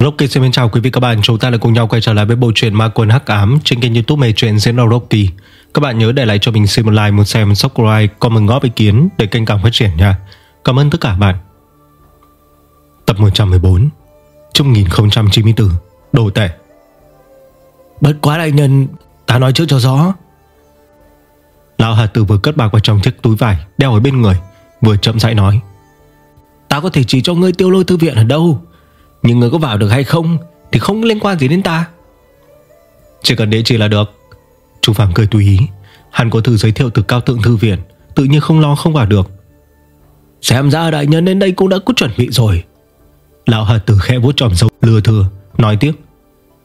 Rocky xin mến chào quý vị các bạn. Chúng ta lại cùng nhau quay trở lại với bộ truyện Ma Quân Hắc Ám Trên kênh youtube mê truyện Zeno Rocky Các bạn nhớ để lại cho mình xin một like, một share, một subscribe Comment góp ý kiến để kênh càng phát triển nha. Cảm ơn tất cả bạn. Tập 114 Trong 1094 Đồ tệ. Bất quá đại nhân Ta nói trước cho rõ. Lão Hà Tử vừa cất bạc vào trong chiếc túi vải Đeo ở bên người Vừa chậm rãi nói. Ta có thể chỉ cho ngươi tiêu lôi thư viện ở đâu? Nhưng người có vào được hay không Thì không liên quan gì đến ta. Chỉ cần địa chỉ là được. Chú Phạm cười tùy ý. Hắn có thư giới thiệu từ cao tượng thư viện, Tự nhiên không lo không vào được. Xem ra đại nhân đến đây cũng đã có chuẩn bị rồi. Lão Hà Tử khẽ vuốt tròm dâu lừa thừa, Nói tiếp.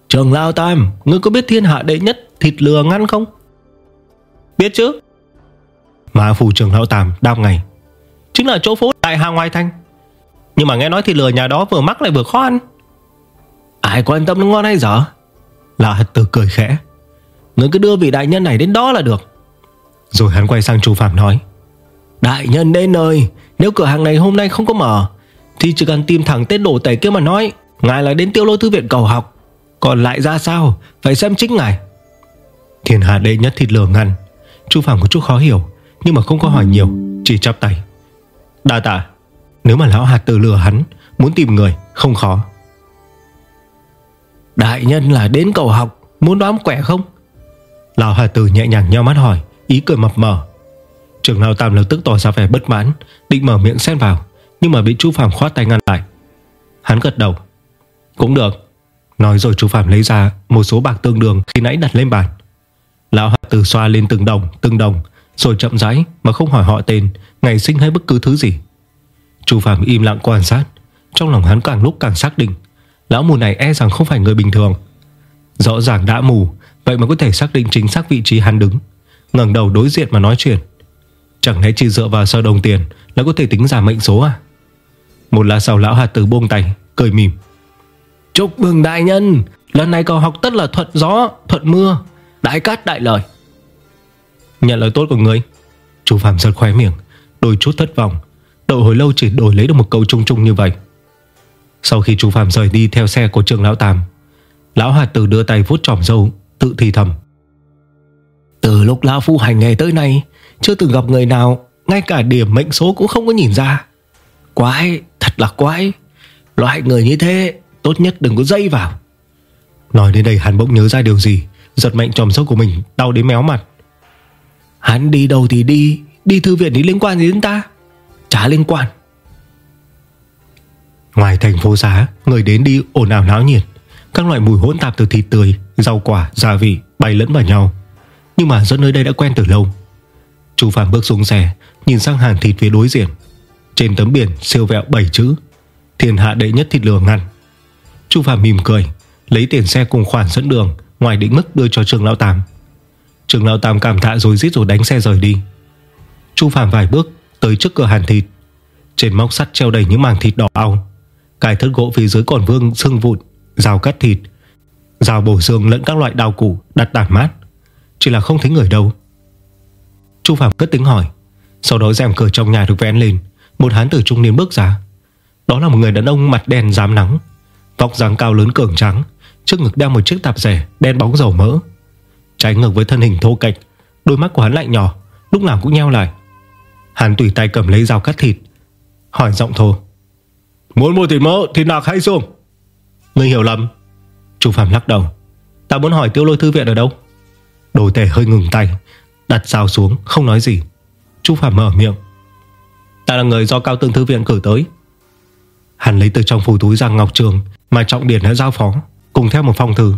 Trường Lao Tam, Ngươi có biết thiên hạ đệ nhất thịt lừa ngăn không? Biết chứ? Mà phủ trường Lão Tam đáp ngày Chính là chỗ phố đại hà ngoài Thanh. Nhưng mà nghe nói thịt lừa nhà đó vừa mắc lại vừa khó ăn. Ai quan tâm nó ngon hay dở? Lão Hà Tử cười khẽ. Ngươi cứ đưa vị đại nhân này đến đó là được. Rồi hắn quay sang chú Phạm nói. Đại nhân đến nơi Nếu cửa hàng này hôm nay không có mở Thì chỉ cần tìm thẳng tên đổ tẩy kia mà nói Ngài là đến tiêu lô thư viện cầu học. Còn lại ra sao Phải xem chính ngài. Thiên hạ đệ nhất thịt lửa ngăn. Chú Phạm có chút khó hiểu Nhưng mà không có hỏi nhiều Chỉ chắp tay. Đa tạ Nếu mà lão hạt tử lừa hắn Muốn tìm người không khó. Đại nhân là đến cầu học Muốn đoán quẻ không? Lão hạt tử nhẹ nhàng nhau mắt hỏi Ý cười mập mờ. Trường lão tam lập tức tỏ ra vẻ bất mãn Định mở miệng xen vào Nhưng mà bị chú Phạm khoát tay ngăn lại. Hắn gật đầu. Cũng được. Nói rồi chú Phạm lấy ra một số bạc tương đương khi nãy đặt lên bàn. Lão hạ tử xoa lên từng đồng Từng đồng Rồi chậm rãi mà không hỏi họ tên Ngày sinh hay bất cứ thứ gì Chú Phạm im lặng quan sát. Trong lòng hắn càng lúc càng xác định Lão mù này e rằng không phải người bình thường. Rõ ràng đã mù Vậy mà có thể xác định chính xác vị trí hắn đứng. Ngẩng đầu đối diện mà nói chuyện. Chẳng lẽ chỉ dựa vào sơ đồng tiền Là có thể tính ra mệnh số à? Một lát sau lão hạt tử buông tay Cười mỉm. Chúc mừng đại nhân Lần này cầu học tất là thuận gió Thuận mưa Đại cát đại lời. Nhận lời tốt của người. Chú Phạm giật khóe miệng Đôi chút thất vọng Đợi hồi lâu chỉ đổi lấy được một câu chung chung như vậy. Sau khi chú Phạm rời đi theo xe của trường Lão Tam Lão Hạt Tử đưa tay vuốt tròm dâu Tự thì thầm. Từ lúc Lão Phu hành nghề tới nay Chưa từng gặp người nào Ngay cả điểm mệnh số cũng không có nhìn ra. Quái, thật là quái. Loại người như thế Tốt nhất đừng có dây vào. Nói đến đây hắn bỗng nhớ ra điều gì Giật mạnh tròm dâu của mình đau đến méo mặt. Hắn đi đâu thì đi Đi thư viện thì liên quan gì đến ta Chả liên quan. Ngoài thành phố giá Người đến đi ồn ào náo nhiệt. Các loại mùi hỗn tạp từ thịt tươi Rau quả, gia vị bay lẫn vào nhau. Nhưng mà dân nơi đây đã quen từ lâu. Chú Phạm bước xuống xe Nhìn sang hàng thịt phía đối diện. Trên tấm biển siêu vẹo 7 chữ Thiên hạ đệ nhất thịt lửa ngăn. Chú Phạm mỉm cười Lấy tiền xe cùng khoản dẫn đường Ngoài định mức đưa cho trường Lão Tam. Trường Lão Tam cảm tạ rồi giết rồi đánh xe rời đi. Chu Phạm vài bước Tới trước cửa hàng thịt. Trên móc sắt treo đầy những màng thịt đỏ ao. Cài thớt gỗ phía dưới còn vương xương vụn, Rào cắt thịt, Rào bổ xương lẫn các loại đào củ Đặt tản mát. Chỉ là không thấy người đâu. Chu Phạm cất tiếng hỏi, Sau đó rèm cửa trong nhà được vén lên. Một hán tử trung niên bước ra. Đó là một người đàn ông mặt đen dám nắng, Vóc dáng cao lớn cường trắng Trước ngực đeo một chiếc tạp rẻ Đen bóng dầu mỡ. Trái ngược với thân hình thô kệch, Đôi mắt của hắn lại nhỏ, Lúc nào cũng nheo lại. Hắn tùy tay cầm lấy dao cắt thịt Hỏi giọng thô. Muốn mua thịt mỡ thịt nạc hay xương Ngươi hiểu lầm. Chú Phạm lắc đầu. Ta muốn hỏi tiêu lôi thư viện ở đâu? Đồ tể hơi ngừng tay Đặt dao xuống không nói gì. Chú Phạm mở miệng. Ta là người do cao tương thư viện cử tới. Hắn lấy từ trong phù túi ra ngọc trường Mà trọng điển đã giao phó Cùng theo một phong thư.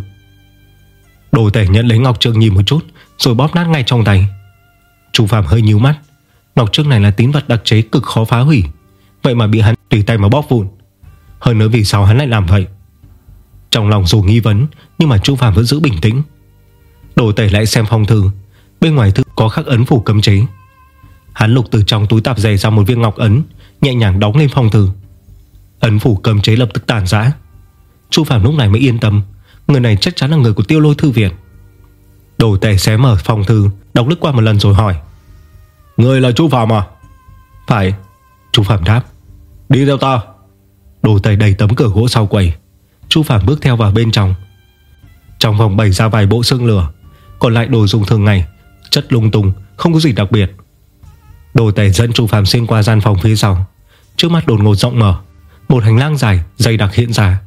Đồ tể nhận lấy ngọc trường nhìn một chút Rồi bóp nát ngay trong tay. Chú Phạm hơi nhíu mắt Ngọc trước này là tín vật đặc chế cực khó phá hủy. Vậy mà bị hắn tùy tay mà bóp vụn. Hơn nữa vì sao hắn lại làm vậy? Trong lòng dù nghi vấn, Nhưng mà Chu Phạm vẫn giữ bình tĩnh. Đồ tẩy lại xem phong thư. Bên ngoài thư có khắc ấn phủ cấm chế. Hắn lục từ trong túi tạp dày ra một viên ngọc ấn, Nhẹ nhàng đóng lên phong thư. Ấn phủ cấm chế lập tức tàn giã Chu Phạm lúc này mới yên tâm. Người này chắc chắn là người của tiêu lôi thư viện. Đồ tẩy xé mở phong thư, Đọc lướt qua một lần rồi hỏi. Người là chú Phạm à? Phải, Chú Phạm đáp. Đi theo ta Đồ tể đầy tấm cửa gỗ sau quầy. Chu Phạm bước theo vào bên trong. Trong phòng bày ra vài bộ xương lửa, Còn lại đồ dùng thường ngày, Chất lung tung, không có gì đặc biệt. Đồ tể dẫn Chu Phạm xuyên qua gian phòng phía sau. Trước mắt đột ngột rộng mở, Một hành lang dài, dày đặc hiện ra.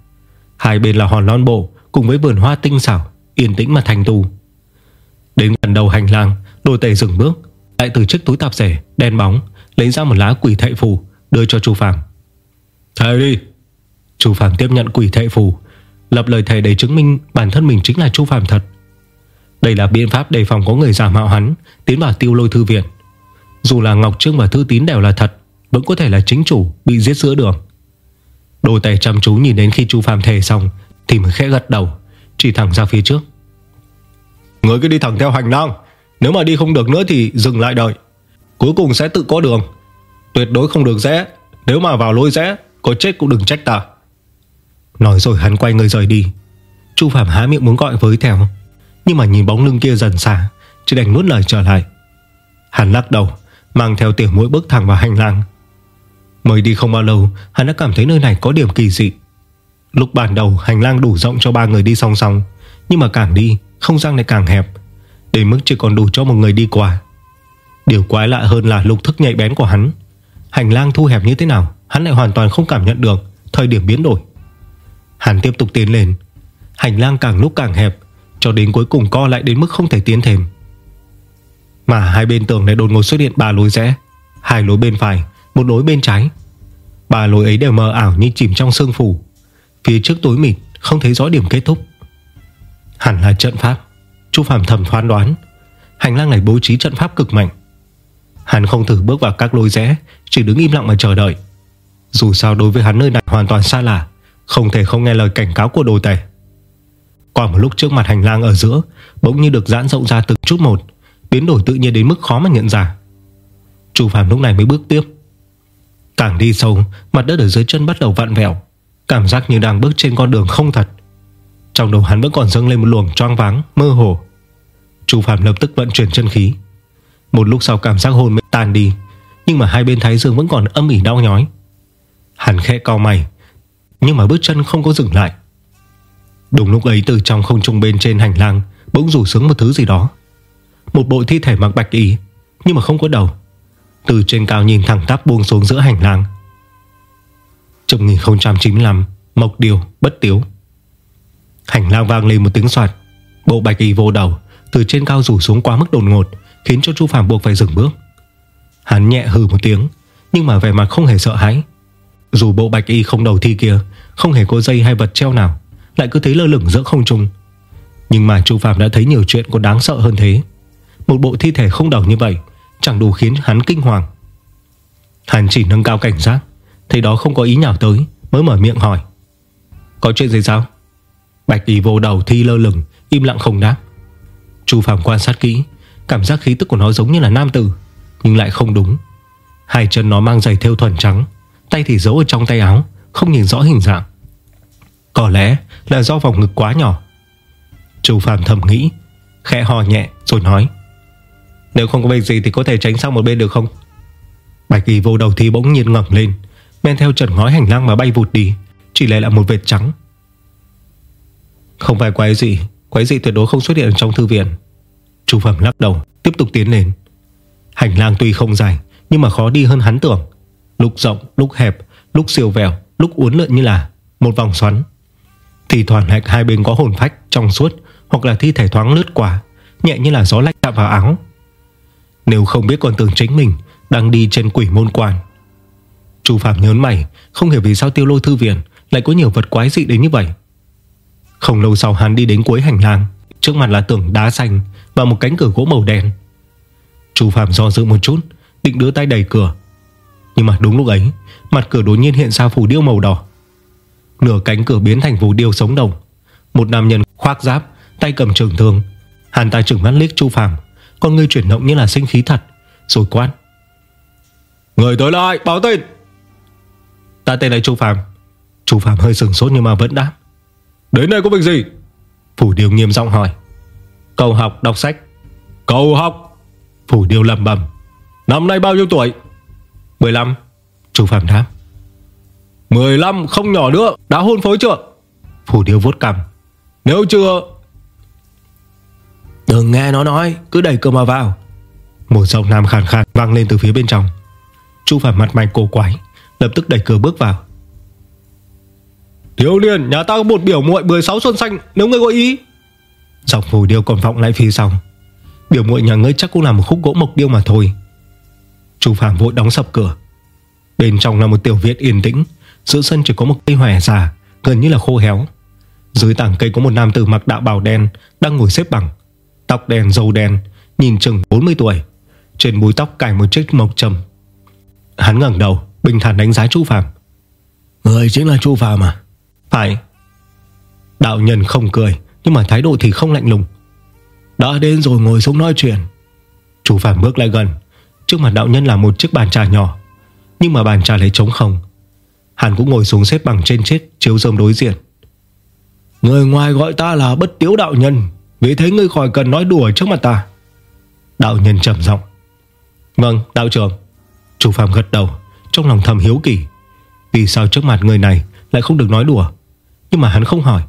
Hai bên là hòn non bộ, Cùng với vườn hoa tinh xảo, Yên tĩnh mà thành tu. Đến gần đầu hành lang Đồ tể dừng bước lại từ chiếc túi tạp rể đen bóng Lấy ra một lá quỷ thệ phù Đưa cho Chu Phạm Thầy đi. Chu Phạm tiếp nhận quỷ thệ phù Lập lời thầy để chứng minh bản thân mình chính là Chu Phạm thật. Đây là biện pháp đề phòng có người giả mạo hắn Tiến vào tiêu lôi thư viện. Dù là Ngọc Trương và Thư Tín đều là thật Vẫn có thể là chính chủ bị giết giữa đường. Đồ tể chăm chú nhìn đến khi Chu Phạm thề xong Thì mới khẽ gật đầu Chỉ thẳng ra phía trước. Người cứ đi thẳng theo hành lang nếu mà đi không được nữa thì dừng lại đợi. Cuối cùng sẽ tự có đường. Tuyệt đối không được rẽ. Nếu mà vào lối rẽ, Có chết cũng đừng trách ta. Nói rồi hắn quay người rời đi. Chu Phạm há miệng muốn gọi với theo. Nhưng mà nhìn bóng lưng kia dần xa, Chỉ đành nuốt lời trở lại. Hắn lắc đầu, Mang theo tiểu mũi bước thẳng vào hành lang. Mới đi không bao lâu, Hắn đã cảm thấy nơi này có điểm kỳ dị. Lúc ban đầu, hành lang đủ rộng cho ba người đi song song. Nhưng mà càng đi, Không gian này càng hẹp. Đến mức chỉ còn đủ cho một người đi qua. Điều quái lạ hơn là lục thức nhạy bén của hắn. Hành lang thu hẹp như thế nào, Hắn lại hoàn toàn không cảm nhận được. Thời điểm biến đổi. Hắn tiếp tục tiến lên. Hành lang càng lúc càng hẹp, Cho đến cuối cùng co lại đến mức không thể tiến thêm. Mà hai bên tường này đột ngột xuất hiện ba lối rẽ. Hai lối bên phải, Một lối bên trái. Ba lối ấy đều mờ ảo như chìm trong sương phủ. Phía trước tối mịt, Không thấy rõ điểm kết thúc. Hẳn là trận pháp. Chu Phạm thầm phán đoán. Hành lang này bố trí trận pháp cực mạnh. Hắn không thử bước vào các lối rẽ, Chỉ đứng im lặng mà chờ đợi. Dù sao đối với hắn nơi này hoàn toàn xa lạ, Không thể không nghe lời cảnh cáo của đồ tể. Qua một lúc trước mặt hành lang ở giữa, Bỗng như được giãn rộng ra từng chút một, Biến đổi tự nhiên đến mức khó mà nhận ra. Chu Phạm lúc này mới bước tiếp. Càng đi sâu, Mặt đất ở dưới chân bắt đầu vặn vẹo. Cảm giác như đang bước trên con đường không thật. Trong đầu hắn vẫn còn dâng lên một luồng choang váng, Mơ hồ. Chu Phạm lập tức vận chuyển chân khí. Một lúc sau cảm giác hồn mới tan đi, Nhưng mà hai bên thái dương vẫn còn âm ỉ đau nhói. Hắn khẽ cao mày, Nhưng mà bước chân không có dừng lại. Đúng lúc ấy, từ trong không trung bên trên hành lang, Bỗng rủ xuống một thứ gì đó. Một bộ thi thể mặc bạch y, Nhưng mà không có đầu. Từ trên cao nhìn thẳng tắp buông xuống giữa hành lang. Trong 1095 Mộc điều bất tiếu. Hành lang vang lên một tiếng soạt Bộ bạch y vô đầu, Từ trên cao rủ xuống quá mức đột ngột, Khiến cho Chu Phạm buộc phải dừng bước. Hắn nhẹ hừ một tiếng, Nhưng mà vẻ mặt không hề sợ hãi. Dù bộ bạch y không đầu thi kia, Không hề có dây hay vật treo nào, Lại cứ thấy lơ lửng giữa không trung. Nhưng mà Chu Phạm đã thấy nhiều chuyện còn đáng sợ hơn thế. Một bộ thi thể không đầu như vậy, Chẳng đủ khiến hắn kinh hoàng. Hắn chỉ nâng cao cảnh giác, Thấy đó không có ý nhào tới, Mới mở miệng hỏi. Có chuyện gì sao? Bạch y vô đầu thi lơ lửng, Im lặng không đáp. Chu Phạm quan sát kỹ, Cảm giác khí tức của nó giống như là nam tử, Nhưng lại không đúng. Hai chân nó mang giày theo thuần trắng, Tay thì giấu ở trong tay áo, Không nhìn rõ hình dạng. Có lẽ là do vòng ngực quá nhỏ. Chu Phạm thầm nghĩ, Khẽ hò nhẹ rồi nói, Nếu không có việc gì thì có thể tránh sang một bên được không? Bạch y vô đầu thi bỗng nhiên ngẩng lên, Men theo trần ngói hành lang mà bay vụt đi, Chỉ lại là một vệt trắng. Không phải quái gì Quái gì tuyệt đối không xuất hiện trong thư viện. Chu Phẩm lắc đầu Tiếp tục tiến lên. Hành lang tuy không dài Nhưng mà khó đi hơn hắn tưởng. Lúc rộng, lúc hẹp, lúc siêu vẹo Lúc uốn lượn như là một vòng xoắn. Thì thoảng hạch hai bên có hồn phách Trong suốt hoặc là thi thể thoáng lướt qua Nhẹ như là gió lạnh chạm vào áo. Nếu không biết còn tưởng chính mình Đang đi trên quỷ môn quan. Chu Phạm nhớn mày Không hiểu vì sao tiêu lôi thư viện Lại có nhiều vật quái dị đến như vậy. Không lâu sau hắn đi đến cuối hành lang Trước mặt là tường đá xanh Và một cánh cửa gỗ màu đen. Chú Phạm do dự một chút Định đưa tay đẩy cửa. Nhưng mà đúng lúc ấy Mặt cửa đột nhiên hiện ra phù điêu màu đỏ. Nửa cánh cửa biến thành phù điêu sống đồng Một nam nhân khoác giáp Tay cầm trường thương. Hàn ta trừng mắt liếc Chu Phạm Con người chuyển động như là sinh khí thật Rồi quát. Người tới lại báo tên! Ta tên là Chu Phạm Chu Phạm hơi sừng sốt nhưng mà vẫn đáp Đến đây có việc gì? Phủ Điêu nghiêm giọng hỏi. Cầu học đọc sách. Cầu học? Phủ Điêu lầm bầm Năm nay bao nhiêu tuổi? 15 Chú Phạm đáp. 15 không nhỏ nữa. Đã hôn phối chưa? Phủ điêu vuốt cằm. Nếu chưa? Đừng nghe nó nói Cứ đẩy cửa mà vào. Một giọng nam khàn khàn vang lên từ phía bên trong. Chu Phạm mặt mày cổ quái Lập tức đẩy cửa bước vào Thiếu niên nhà ta có một biểu muội 16 xuân xanh, Nếu ngươi có ý. Giọng phù điêu còn vọng lại phía sau. Biểu muội nhà ngươi chắc cũng là một khúc gỗ mộc điêu mà thôi. Chu Phạm vội đóng sập cửa. Bên trong là một tiểu viện yên tĩnh, Giữa sân chỉ có một cây hòe già, Gần như là khô héo. Dưới tảng cây có một nam tử mặc đạo bào đen Đang ngồi xếp bằng, Tóc đen dâu đen, Nhìn chừng 40 tuổi, Trên búi tóc cài một chiếc mộc trầm Hắn ngẩng đầu, Bình thản đánh giá Chu Phạm. Người chính là Chu Phạm à? Phải. Đạo nhân không cười, Nhưng mà thái độ thì không lạnh lùng. Đã đến rồi ngồi xuống nói chuyện. Chú Phạm bước lại gần. Trước mặt đạo nhân là một chiếc bàn trà nhỏ, Nhưng mà bàn trà lấy trống không. Hắn cũng ngồi xuống xếp bằng trên chết Chiếu rơm đối diện. Người ngoài gọi ta là bất tiếu đạo nhân, Vì thế ngươi khỏi cần nói đùa trước mặt ta. Đạo nhân trầm giọng. Vâng đạo trưởng. Chủ Phạm gật đầu, Trong lòng thầm hiếu kỳ. Vì sao trước mặt người này lại không được nói đùa? Nhưng mà hắn không hỏi.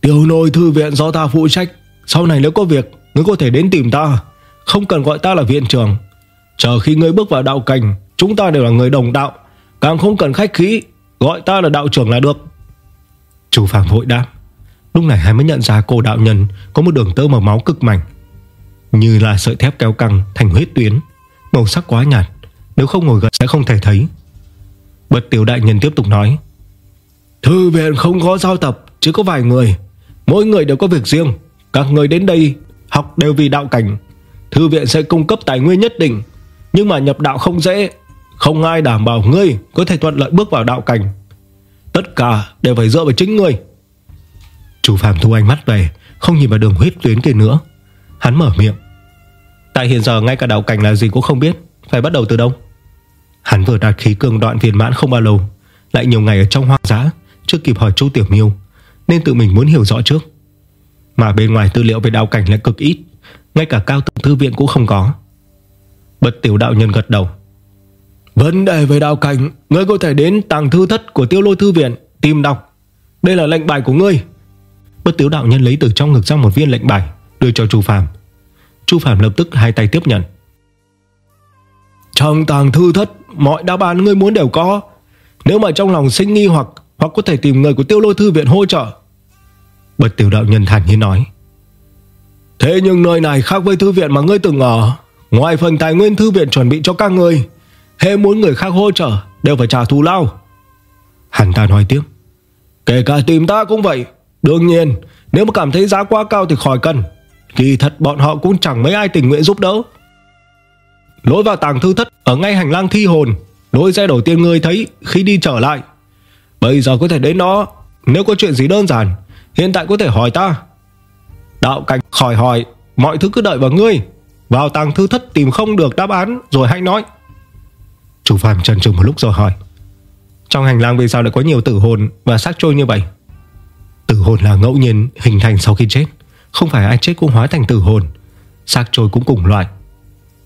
Tiểu nội thư viện do ta phụ trách, Sau này nếu có việc, Ngươi có thể đến tìm ta. Không cần gọi ta là viện trưởng. Chờ khi ngươi bước vào đạo cảnh, Chúng ta đều là người đồng đạo. Càng không cần khách khí, Gọi ta là đạo trưởng là được. Chú Phạm vội đáp. Lúc này hắn mới nhận ra cô đạo nhân Có một đường tơ màu máu cực mảnh, Như là sợi thép kéo căng thành huyết tuyến, Màu sắc quá nhạt, Nếu không ngồi gần sẽ không thể thấy. Bật tiểu đại nhân tiếp tục nói. Thư viện không có giao tập, Chỉ có vài người. Mỗi người đều có việc riêng. Các người đến đây học đều vì đạo cảnh. Thư viện sẽ cung cấp tài nguyên nhất định. Nhưng mà nhập đạo không dễ. Không ai đảm bảo ngươi Có thể thuận lợi bước vào đạo cảnh. Tất cả đều phải dựa vào chính ngươi. Chủ Phạm thu ánh mắt về, Không nhìn vào đường huyết tuyến kia nữa. Hắn mở miệng. Tại hiện giờ ngay cả đạo cảnh là gì cũng không biết. Phải bắt đầu từ đâu? Hắn vừa đạt khí cường đoạn viên mãn không bao lâu, Lại nhiều ngày ở trong hoang dã. Chưa kịp hỏi chú Tiểu Miêu Nên tự mình muốn hiểu rõ trước. Mà bên ngoài tư liệu về đạo cảnh lại cực ít Ngay cả cao tầng thư viện cũng không có. Bật tiểu đạo nhân gật đầu. Vấn đề về đạo cảnh Ngươi có thể đến tàng thư thất của tiêu lôi thư viện Tìm đọc. Đây là lệnh bài của ngươi. Bất tiểu đạo nhân lấy từ trong ngực ra một viên lệnh bài Đưa cho Chu Phạm Chu Phạm lập tức hai tay tiếp nhận. Trong tàng thư thất Mọi đáp án ngươi muốn đều có. Nếu mà trong lòng sinh nghi hoặc hoặc có thể tìm người của tiêu lôi thư viện hỗ trợ. Bật tiểu đạo nhân thản nhiên nói, Thế nhưng nơi này khác với thư viện mà ngươi từng ở. Ngoài phần tài nguyên thư viện chuẩn bị cho các ngươi, Hễ muốn người khác hỗ trợ Đều phải trả thù lao. Hắn ta nói tiếp, Kể cả tìm ta cũng vậy. Đương nhiên, nếu mà cảm thấy giá quá cao thì khỏi cần. Kỳ thật bọn họ cũng chẳng mấy ai tình nguyện giúp đỡ. Lối vào tàng thư thất Ở ngay hành lang thi hồn, Lối xe đầu tiên ngươi thấy khi đi trở lại. Bây giờ có thể đến đó, Nếu có chuyện gì đơn giản, Hiện tại có thể hỏi ta. Đạo cảnh khỏi hỏi, Mọi thứ cứ đợi vào ngươi. Vào tàng thư thất tìm không được đáp án, Rồi hãy nói. Chủ phàm trần trừng một lúc rồi hỏi. Trong hành lang vì sao lại có nhiều tử hồn Và xác trôi như vậy? Tử hồn là ngẫu nhiên, hình thành sau khi chết. Không phải ai chết cũng hóa thành tử hồn. Xác trôi cũng cùng loại.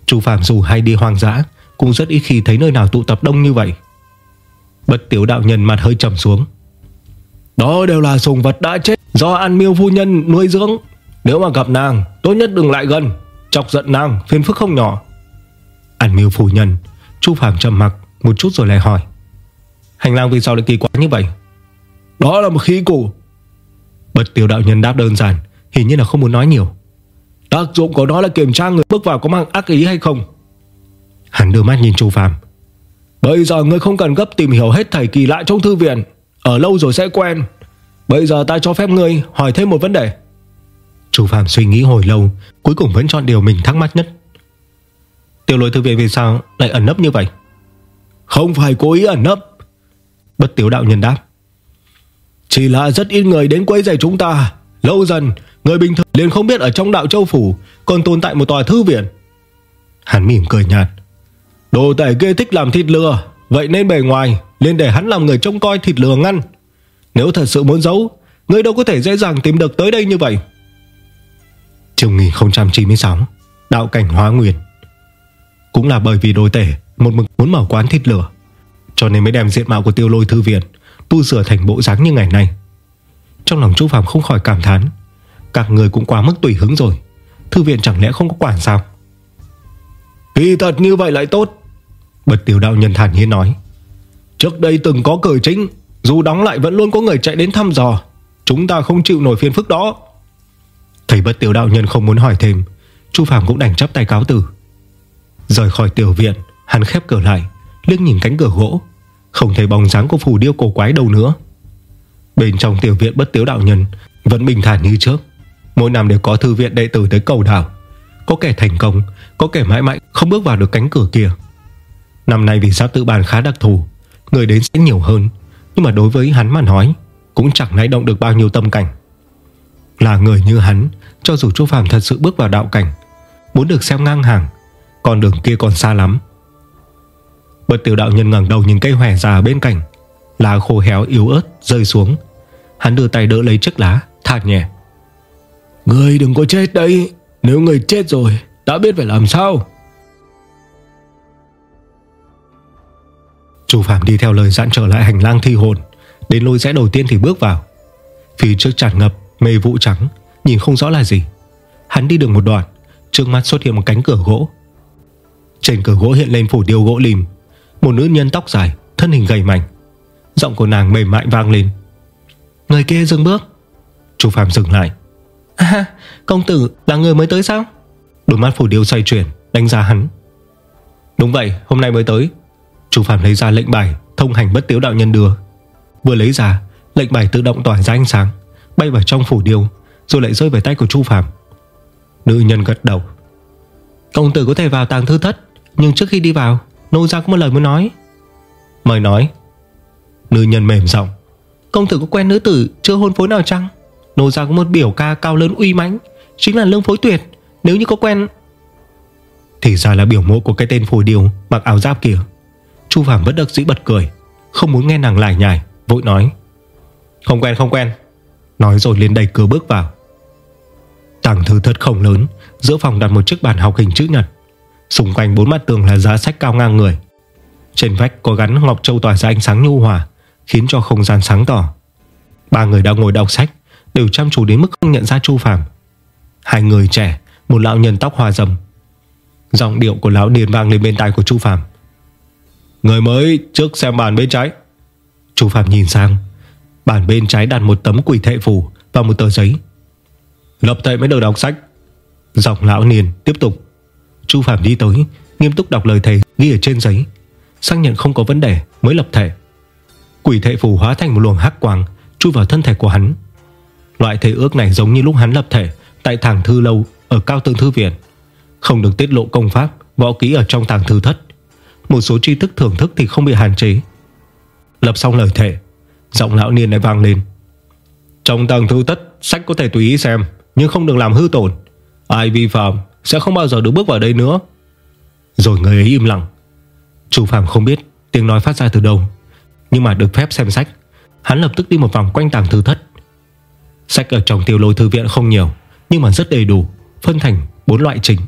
Chủ phàm dù hay đi hoang dã, Cũng rất ít khi thấy nơi nào tụ tập đông như vậy. Bất tiểu đạo nhân mặt hơi trầm xuống. Đó đều là sùng vật đã chết Do ăn miêu phu nhân nuôi dưỡng. Nếu mà gặp nàng, Tốt nhất đừng lại gần. Chọc giận nàng, phiền phức không nhỏ. Ăn miêu phu nhân, Chu Phạm trầm mặc, một chút rồi lại hỏi. Hành lang vì sao lại kỳ quái như vậy? Đó là một khí cụ. Bật tiểu đạo nhân đáp đơn giản Hình như là không muốn nói nhiều. Tác dụng của nó là kiểm tra người bước vào có mang ác ý hay không. Hắn đưa mắt nhìn Chu Phạm Bây giờ ngươi không cần gấp tìm hiểu hết thầy kỳ lạ trong thư viện. Ở lâu rồi sẽ quen. Bây giờ ta cho phép ngươi hỏi thêm một vấn đề. Chú Phạm suy nghĩ hồi lâu, Cuối cùng vẫn chọn điều mình thắc mắc nhất. Tiểu lôi thư viện vì sao lại ẩn nấp như vậy? Không phải cố ý ẩn nấp. Bất tiểu đạo nhân đáp. Chỉ là rất ít người đến quấy rầy chúng ta. Lâu dần, Người bình thường liền không biết ở trong đạo châu phủ Còn tồn tại một tòa thư viện. Hắn mỉm cười nhạt. Đồ tể kia thích làm thịt lừa, Vậy nên bề ngoài liền để hắn làm người trông coi thịt lừa ngăn. Nếu thật sự muốn giấu Người đâu có thể dễ dàng tìm được tới đây như vậy. Trường 1096 Đạo cảnh hóa nguyên. Cũng là bởi vì đồ tể Một mực muốn mở quán thịt lửa Cho nên mới đem diện mạo của tiêu lôi thư viện Tu sửa thành bộ dáng như ngày nay. Trong lòng Chu Phạm không khỏi cảm thán, Các người cũng quá mức tùy hứng rồi, Thư viện chẳng lẽ không có quản sao? Kỳ thật như vậy lại tốt Bật tiểu đạo nhân thản nhiên nói, Trước đây từng có cửa chính, Dù đóng lại vẫn luôn có người chạy đến thăm dò. Chúng ta không chịu nổi phiền phức đó. Thấy bất tiểu đạo nhân không muốn hỏi thêm, Chu Phạm cũng đành chấp tay cáo từ. Rời khỏi tiểu viện, Hắn khép cửa lại, liếc nhìn cánh cửa gỗ, Không thấy bóng dáng của phù điêu cổ quái đâu nữa. Bên trong tiểu viện bất tiếu đạo nhân Vẫn bình thản như trước. Mỗi năm đều có thư viện đệ tử tới cầu đảo Có kẻ thành công, Có kẻ mãi mãi không bước vào được cánh cửa kia. Năm nay vì giáp tự bàn khá đặc thù, Người đến sẽ nhiều hơn. Nhưng mà đối với hắn mà nói, Cũng chẳng lay động được bao nhiêu tâm cảnh. Là người như hắn, Cho dù Chu Phạm thật sự bước vào đạo cảnh, Muốn được xem ngang hàng, Con đường kia còn xa lắm. Bất tiểu đạo nhân ngẩng đầu nhìn cây hòe già bên cạnh, Lá khô héo yếu ớt rơi xuống. Hắn đưa tay đỡ lấy chiếc lá Thạt nhẹ. Người đừng có chết đấy Nếu người chết rồi, Đã biết phải làm sao? Chủ phạm đi theo lời dặn trở lại hành lang thi hồn. Đến lối rẽ đầu tiên thì bước vào. Phía trước tràn ngập Mê vụ trắng Nhìn không rõ là gì. Hắn đi được một đoạn Trước mắt xuất hiện một cánh cửa gỗ. Trên cửa gỗ hiện lên phủ điêu gỗ lìm Một nữ nhân tóc dài Thân hình gầy mảnh. Giọng của nàng mềm mại vang lên. Người kia dừng bước. Chú Phạm dừng lại. À công tử là người mới tới sao? Đôi mắt phủ điêu xoay chuyển Đánh giá hắn. Đúng vậy hôm nay mới tới Chu Phạm lấy ra lệnh bài Thông hành bất tiếu đạo nhân đưa. Vừa lấy ra, lệnh bài tự động tỏa ra ánh sáng, Bay vào trong phủ điêu, Rồi lại rơi về tay của Chu Phạm. Nữ nhân gật đầu. Công tử có thể vào tàng thư thất, Nhưng trước khi đi vào, Nô ra có một lời muốn nói. Mời nói. Nữ nhân mềm giọng. Công tử có quen nữ tử chưa hôn phối nào chăng? Nô ra có một biểu ca cao lớn uy mãnh, Chính là lương phối tuyệt. Nếu như có quen, Thì ra là biểu mộ của cái tên phù điều Mặc áo giáp kia. Chu Phạm bất đắc dĩ bật cười, Không muốn nghe nàng lải nhải, Vội nói. Không quen không quen. Nói rồi liền đẩy cửa bước vào. Tảng thư thật không lớn, Giữa phòng đặt một chiếc bàn học hình chữ nhật. Xung quanh bốn mặt tường là giá sách cao ngang người. Trên vách có gắn ngọc châu tỏa ra ánh sáng nhu hòa, Khiến cho không gian sáng tỏ. Ba người đang ngồi đọc sách, Đều chăm chú đến mức không nhận ra Chu Phạm Hai người trẻ, Một lão nhân tóc hoa rầm Giọng điệu của lão điền vang lên bên tai của Chu Phạm Người mới trước xem bàn bên trái. Chu Phạm nhìn sang. Bàn bên trái đặt một tấm quỷ thệ phủ Và một tờ giấy. Lập thệ mới được đọc sách. Giọng lão niên tiếp tục. Chu Phạm đi tới, Nghiêm túc đọc lời thầy ghi ở trên giấy, Xác nhận không có vấn đề mới lập thể Quỷ thệ phủ hóa thành một luồng hắc quang, Chui vào thân thể của hắn. Loại thể ước này giống như lúc hắn lập thể Tại thằng thư lâu ở cao tương thư viện. Không được tiết lộ công pháp, Võ kỹ ở trong tàng thư thất. Một số tri thức thưởng thức thì không bị hạn chế. Lập xong lời thể Giọng lão niên lại vang lên. Trong tàng thư thất Sách có thể tùy ý xem Nhưng không được làm hư tổn. Ai vi phạm sẽ không bao giờ được bước vào đây nữa. Rồi người ấy im lặng. Chủ Phạm không biết tiếng nói phát ra từ đâu Nhưng mà được phép xem sách Hắn lập tức đi một vòng quanh tàng thư thất. Sách ở trong tiêu lôi thư viện không nhiều Nhưng mà rất đầy đủ Phân thành bốn loại chính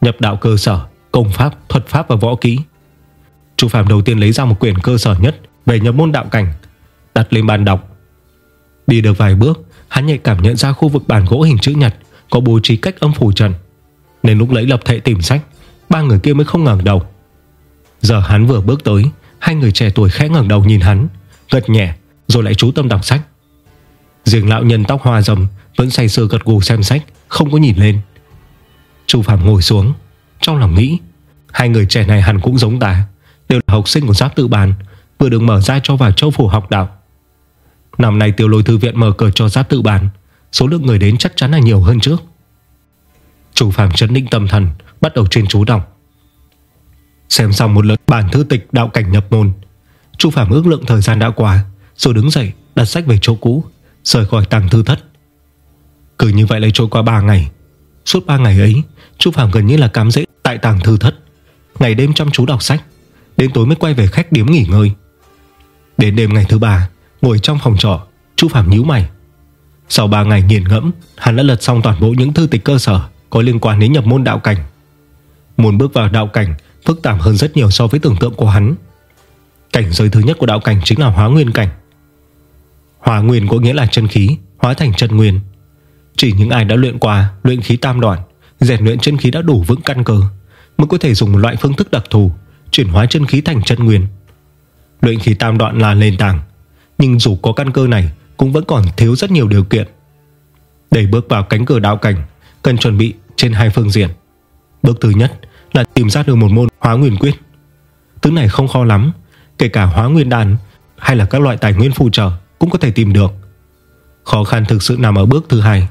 Nhập đạo cơ sở, công pháp, thuật pháp và võ kỹ. Chu Phạm đầu tiên lấy ra một quyển cơ sở nhất Về nhập môn đạo cảnh, Đặt lên bàn đọc. Đi được vài bước, Hắn nhạy cảm nhận ra khu vực bàn gỗ hình chữ nhật Có bố trí cách âm phủ trần Nên lúc lấy lập thệ tìm sách, Ba người kia mới không ngẩng đầu. Giờ hắn vừa bước tới, Hai người trẻ tuổi khẽ ngẩng đầu nhìn hắn, Gật nhẹ, rồi lại chú tâm đọc sách. Riêng lão nhân tóc hoa rầm Vẫn say sưa gật gù xem sách, Không có nhìn lên. Chu Phạm ngồi xuống, Trong lòng nghĩ, Hai người trẻ này hẳn cũng giống ta. Đều là học sinh của giáp tự bàn, Vừa được mở ra cho vào châu phủ học đạo. Năm nay tiêu lôi thư viện mở cửa cho giáp tự bàn, Số lượng người đến chắc chắn là nhiều hơn trước. Chủ Phạm chấn định tâm thần Bắt đầu chuyên chú đọc. Xem xong một lượt bản thư tịch đạo cảnh nhập môn, Chu Phạm ước lượng thời gian đã qua, Rồi đứng dậy, đặt sách về chỗ cũ, Rời khỏi tàng thư thất. Cứ như vậy lại trôi qua 3 ngày. Suốt 3 ngày ấy, Chu Phạm gần như là cám dễ tại tàng thư thất. Ngày đêm chăm chú đọc sách. Đến tối mới quay về khách điếm nghỉ ngơi. Đến đêm ngày thứ ba, Ngồi trong phòng trọ, Chu Phạm nhíu mày. Sau 3 ngày nghiền ngẫm, Hắn đã lật xong toàn bộ những thư tịch cơ sở Có liên quan đến nhập môn đạo cảnh. Muốn bước vào đạo cảnh Phức tạp hơn rất nhiều so với tưởng tượng của hắn. Cảnh giới thứ nhất của đạo cảnh chính là hóa nguyên cảnh. Hóa nguyên có nghĩa là chân khí, Hóa thành chân nguyên. Chỉ những ai đã luyện qua luyện khí tam đoạn, Rèn luyện chân khí đã đủ vững căn cơ, Mới có thể dùng một loại phương thức đặc thù Chuyển hóa chân khí thành chân nguyên. Luyện khí tam đoạn là nền tảng, Nhưng dù có căn cơ này, Cũng vẫn còn thiếu rất nhiều điều kiện. Để bước vào cánh cửa đạo cảnh, Cần chuẩn bị trên hai phương diện. Bước thứ nhất là tìm ra được một môn hóa nguyên quyết. Thứ này không khó lắm, Kể cả hóa nguyên đàn Hay là các loại tài nguyên phụ trợ Cũng có thể tìm được. Khó khăn thực sự nằm ở bước thứ hai.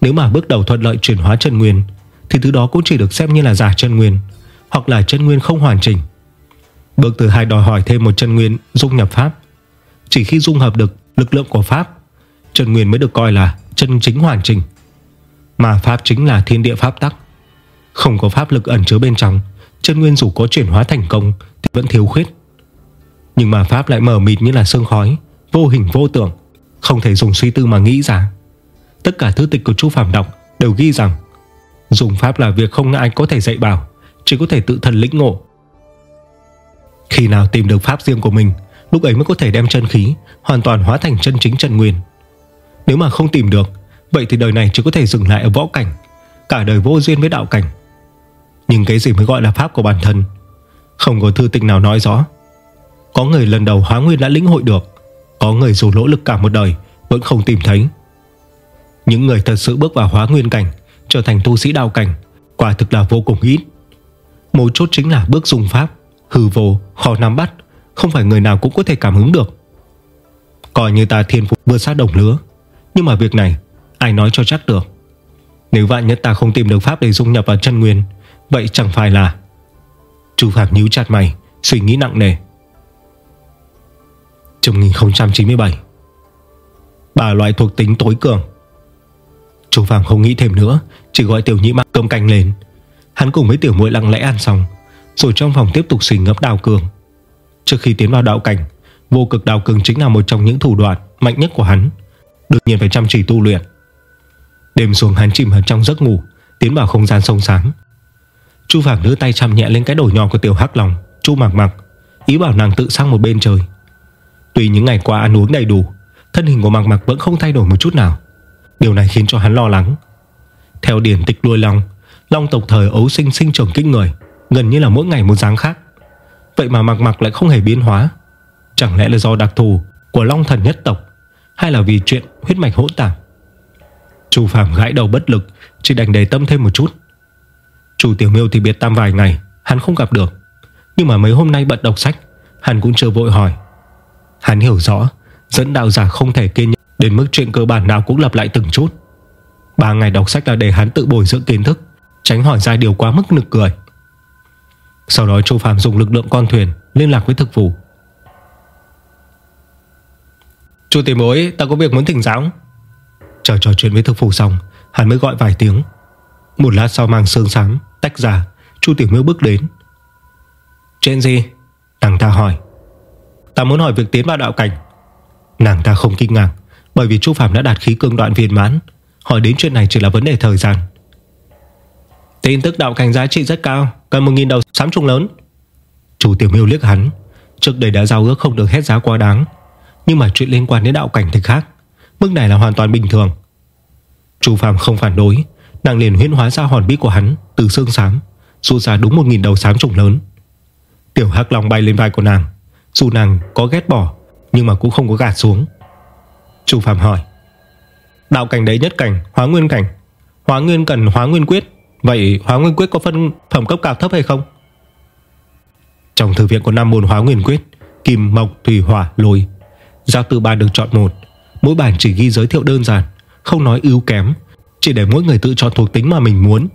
Nếu mà bước đầu thuận lợi chuyển hóa chân nguyên, Thì thứ đó cũng chỉ được xem như là giả chân nguyên. Hoặc là chân nguyên không hoàn chỉnh. Bước thứ hai đòi hỏi thêm một chân nguyên dung nhập pháp. Chỉ khi dung hợp được lực lượng của pháp, Chân nguyên mới được coi là chân chính hoàn chỉnh. Mà pháp chính là thiên địa pháp tắc. Không có pháp lực ẩn chứa bên trong, Chân nguyên dù có chuyển hóa thành công Thì vẫn thiếu khuyết. Nhưng mà pháp lại mờ mịt như là sương khói, Vô hình vô tưởng Không thể dùng suy tư mà nghĩ ra. Tất cả thư tịch của chú Phạm đọc Đều ghi rằng, Dùng pháp là việc không ai có thể dạy bảo. Chỉ có thể tự thân lĩnh ngộ. Khi nào tìm được pháp riêng của mình, Lúc ấy mới có thể đem chân khí Hoàn toàn hóa thành chân chính chân nguyên. Nếu mà không tìm được, Vậy thì đời này chỉ có thể dừng lại ở võ cảnh, Cả đời vô duyên với đạo cảnh. Nhưng cái gì mới gọi là pháp của bản thân? Không có thư tịch nào nói rõ. Có người lần đầu hóa nguyên đã lĩnh hội được, Có người dù nỗ lực cả một đời Vẫn không tìm thấy. Những người thật sự bước vào hóa nguyên cảnh, Trở thành tu sĩ đạo cảnh, Quả thực là vô cùng ít. Mấu chốt chính là bước dùng pháp. Hư vô, khó nắm bắt. Không phải người nào cũng có thể cảm hứng được. Coi như ta thiên phục vượt sát đồng lứa. Nhưng mà việc này Ai nói cho chắc được. Nếu vạn nhất ta không tìm được pháp để dung nhập vào chân nguyên Vậy chẳng phải là Chú Phạm nhíu chặt mày Suy nghĩ nặng nề. Trong 1097 bà loại thuộc tính tối cường. Chú Phạm không nghĩ thêm nữa Chỉ gọi tiểu nhị mang cơm canh lên. Hắn cùng với tiểu muội lặng lẽ ăn xong, Rồi trong phòng tiếp tục xình ngấp đào cường. Trước khi tiến vào đạo cảnh, Vô cực đào cường chính là một trong những thủ đoạn Mạnh nhất của hắn, Đương nhiên phải chăm chỉ tu luyện. Đêm xuống hắn chìm ở trong giấc ngủ, Tiến vào không gian sông sáng Chu Phạm đưa tay chăm nhẹ lên cái đầu nhỏ của tiểu hắc lòng Chu mặc mặc Ý bảo nàng tự sang một bên trời Tuy những ngày qua ăn uống đầy đủ, Thân hình của mặc mặc vẫn không thay đổi một chút nào. Điều này khiến cho hắn lo lắng. Theo điển tịch đuôi lòng Long tộc thời ấu sinh sinh trưởng kinh người, Gần như là mỗi ngày một dáng khác. Vậy mà mặc mặc lại không hề biến hóa. Chẳng lẽ là do đặc thù Của long thần nhất tộc, Hay là vì chuyện huyết mạch hỗn tạp? Chu Phạm gãi đầu bất lực, Chỉ đành đề tâm thêm một chút. Chu Tiểu Miêu thì biệt tam vài ngày, Hắn không gặp được. Nhưng mà mấy hôm nay bận đọc sách, Hắn cũng chưa vội hỏi. Hắn hiểu rõ, Dẫn đạo giả không thể kiên nhẫn, Đến mức chuyện cơ bản nào cũng lặp lại từng chút. Ba ngày đọc sách là để hắn tự bồi dưỡng kiến thức. Tránh hỏi ra điều quá mức nực cười. Sau đó Chu Phạm dùng lực lượng con thuyền Liên lạc với thực vụ. Chu tìm bối, Ta có việc muốn thỉnh giáo. Chờ trò chuyện với thực vụ xong, Hắn mới gọi vài tiếng. Một lát sau mang sương sáng Tách ra, Chu Tiểu Miêu bước đến. Chuyện gì? Nàng ta hỏi. Ta muốn hỏi việc tiến vào đạo cảnh. Nàng ta không kinh ngạc, Bởi vì Chu Phạm đã đạt khí cương đoạn viên mãn. Hỏi đến chuyện này chỉ là vấn đề thời gian. Tin tức đạo cảnh giá trị rất cao Cần 1.000 đầu sám trùng lớn. Chủ Tiểu Miêu liếc hắn Trước đây đã giao ước không được hết giá quá đáng Nhưng mà chuyện liên quan đến đạo cảnh thì khác Mức này là hoàn toàn bình thường. Chu Phạm không phản đối Nàng liền huyễn hóa ra hòn bí của hắn Từ xương xám Dù ra đúng 1.000 đầu sám trùng lớn. Tiểu hắc long bay lên vai của nàng Dù nàng có ghét bỏ Nhưng mà cũng không có gạt xuống. Chu Phạm hỏi Đạo cảnh đấy nhất cảnh, hóa nguyên cảnh Hóa nguyên cần hóa nguyên quyết Vậy hóa nguyên quyết có phân phẩm cấp cao thấp hay không? Trong thư viện có 5 môn hóa nguyên quyết Kim, mộc, thủy, hỏa, lôi Giao từ ba được chọn một. Mỗi bản chỉ ghi giới thiệu đơn giản Không nói ưu kém Chỉ để mỗi người tự chọn thuộc tính mà mình muốn.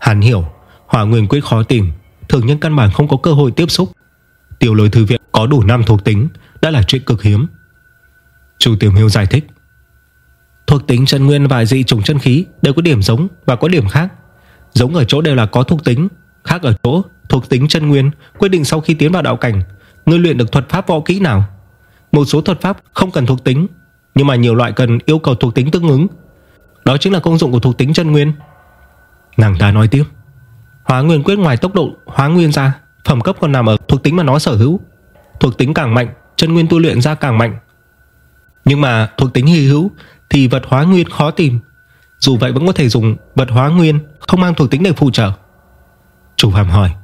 Hắn hiểu Hỏa nguyên quyết khó tìm Thường nhân căn bản không có cơ hội tiếp xúc. Tiểu lối thư viện có đủ 5 thuộc tính Đã là chuyện cực hiếm. Chu Tiểu Miêu giải thích Thuộc tính chân nguyên và dị trùng chân khí Đều có điểm giống và có điểm khác. Giống ở chỗ đều là có thuộc tính, Khác ở chỗ thuộc tính chân nguyên, Quyết định sau khi tiến vào đạo cảnh, Ngươi luyện được thuật pháp võ kỹ nào? Một số thuật pháp không cần thuộc tính, Nhưng mà nhiều loại cần yêu cầu thuộc tính tương ứng. Đó chính là công dụng của thuộc tính chân nguyên. Nàng ta nói tiếp. Hóa nguyên quyết ngoài tốc độ, hóa nguyên ra, Phẩm cấp còn nằm ở thuộc tính mà nó sở hữu. Thuộc tính càng mạnh, Chân nguyên tu luyện ra càng mạnh. Nhưng mà thuộc tính hy hữu Thì vật hóa nguyên khó tìm. Dù vậy vẫn có thể dùng vật hóa nguyên Không mang thuộc tính để phụ trợ. Chủ phạm hỏi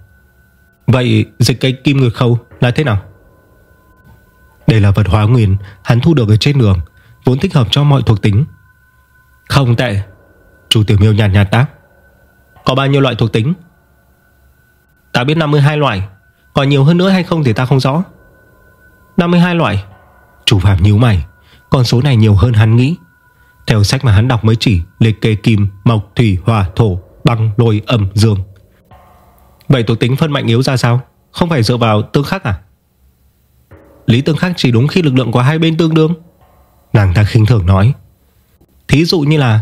Vậy dịch cây kim ngược khâu là thế nào? Đây là vật hóa nguyên Hắn thu được ở trên đường Vốn thích hợp cho mọi thuộc tính. Không tệ. Chủ tiểu miêu nhàn nhạt, nhạt đáp Có bao nhiêu loại thuộc tính? Ta biết 52 loại Còn nhiều hơn nữa hay không thì ta không rõ. 52 loại? Chủ phạm nhíu mày Con số này nhiều hơn hắn nghĩ. Theo sách mà hắn đọc mới chỉ liệt kê kim, mộc, thủy, hỏa, thổ, băng, lôi, âm, dương. Vậy thuộc tính phân mạnh yếu ra sao? Không phải dựa vào tương khắc à? Lý tương khắc chỉ đúng khi lực lượng của hai bên tương đương. Nàng ta khinh thường nói. Thí dụ như là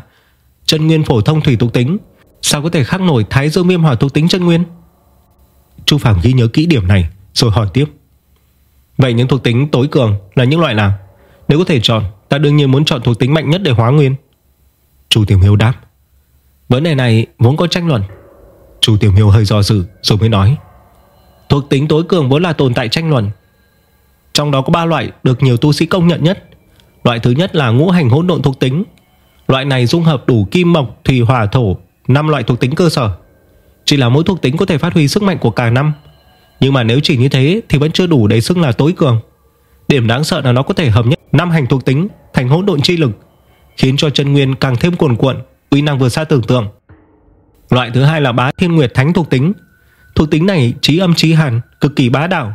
Chân nguyên phổ thông thủy thuộc tính Sao có thể khắc nổi thái dương miêm hỏa thuộc tính chân nguyên? Chu Phạm ghi nhớ kỹ điểm này Rồi hỏi tiếp. Vậy những thuộc tính tối cường là những loại nào? Nếu có thể chọn Ta đương nhiên muốn chọn thuộc tính mạnh nhất để hóa nguyên. Chu Tiểu Miêu đáp. Vấn đề này vốn có tranh luận. Chu Tiểu Miêu hơi do dự rồi mới nói. Thuộc tính tối cường vốn là tồn tại tranh luận. Trong đó có 3 loại được nhiều tu sĩ công nhận nhất. Loại thứ nhất là ngũ hành hỗn độn thuộc tính. Loại này dung hợp đủ kim mộc, thủy hỏa thổ 5 loại thuộc tính cơ sở. Chỉ là mỗi thuộc tính có thể phát huy sức mạnh của cả năm. Nhưng mà nếu chỉ như thế Thì vẫn chưa đủ để xưng là tối cường. Điểm đáng sợ là nó có thể hợp nhất năm hành thuộc tính, thành hỗn độn chi lực, Khiến cho chân nguyên càng thêm cuồn cuộn, Uy năng vượt xa tưởng tượng. Loại thứ hai là bá thiên nguyệt thánh thuộc tính. Thuộc tính này trí âm trí hàn, Cực kỳ bá đạo.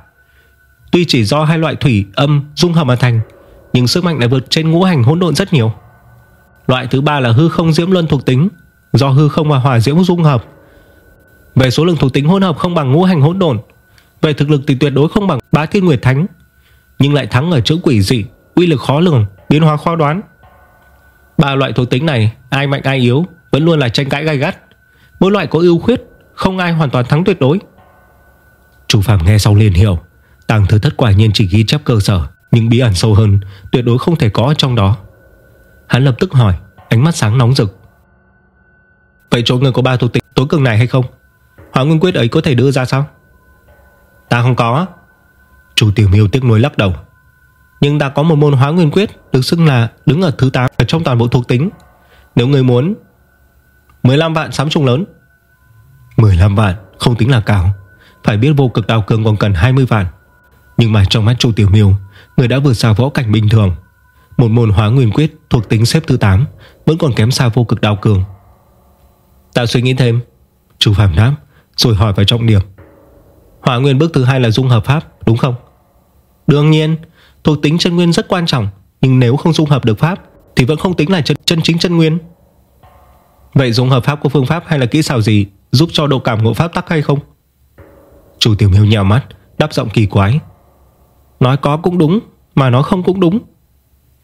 Tuy chỉ do hai loại thủy âm dung hợp mà thành, Nhưng sức mạnh lại vượt trên ngũ hành hỗn độn rất nhiều. Loại thứ ba là hư không diễm luân thuộc tính. Do hư không và hỏa diễm dung hợp. Về số lượng thuộc tính hỗn hợp không bằng ngũ hành hỗn độn. Về thực lực thì tuyệt đối không bằng bá thiên nguyệt thánh. Nhưng lại thắng ở chỗ quỷ dị. Uy lực khó lường, biến hóa khó đoán. Ba loại thuộc tính này Ai mạnh ai yếu Vẫn luôn là tranh cãi gai gắt. Mỗi loại có ưu khuyết Không ai hoàn toàn thắng tuyệt đối. Chủ Phạm nghe sau liền hiểu. Tàng thứ thất quả nhiên chỉ ghi chép cơ sở Nhưng bí ẩn sâu hơn Tuyệt đối không thể có trong đó. Hắn lập tức hỏi Ánh mắt sáng nóng rực. Vậy chỗ người có ba thuộc tính tối cường này hay không? Hóa nguyên quyết ấy có thể đưa ra sao? Ta không có. Chủ tiểu miêu tiếc nuối lắc đầu. Nhưng ta có một môn hóa nguyên quyết Được xưng là đứng ở thứ 8 ở trong toàn bộ thuộc tính. Nếu người muốn 15 vạn sám trùng lớn. 15 vạn không tính là cao. Phải biết vô cực đào cường còn cần 20 vạn. Nhưng mà trong mắt chủ tiểu miêu, Người đã vượt xa võ cảnh bình thường. Một môn hóa nguyên quyết thuộc tính xếp thứ 8 Vẫn còn kém xa vô cực đào cường. Ta suy nghĩ thêm. Chú Phạm đáp Rồi hỏi vào trọng điểm. Hỏa nguyên bước thứ hai là dung hợp pháp, đúng không? Đương nhiên Thuộc tính chân nguyên rất quan trọng Nhưng nếu không dung hợp được pháp Thì vẫn không tính là chân, chân chính chân nguyên. Vậy dung hợp pháp của phương pháp hay là kỹ xảo gì Giúp cho độ cảm ngộ pháp tắc hay không? Chủ tiểu miêu nhào mắt Đáp giọng kỳ quái. Nói có cũng đúng Mà nói không cũng đúng.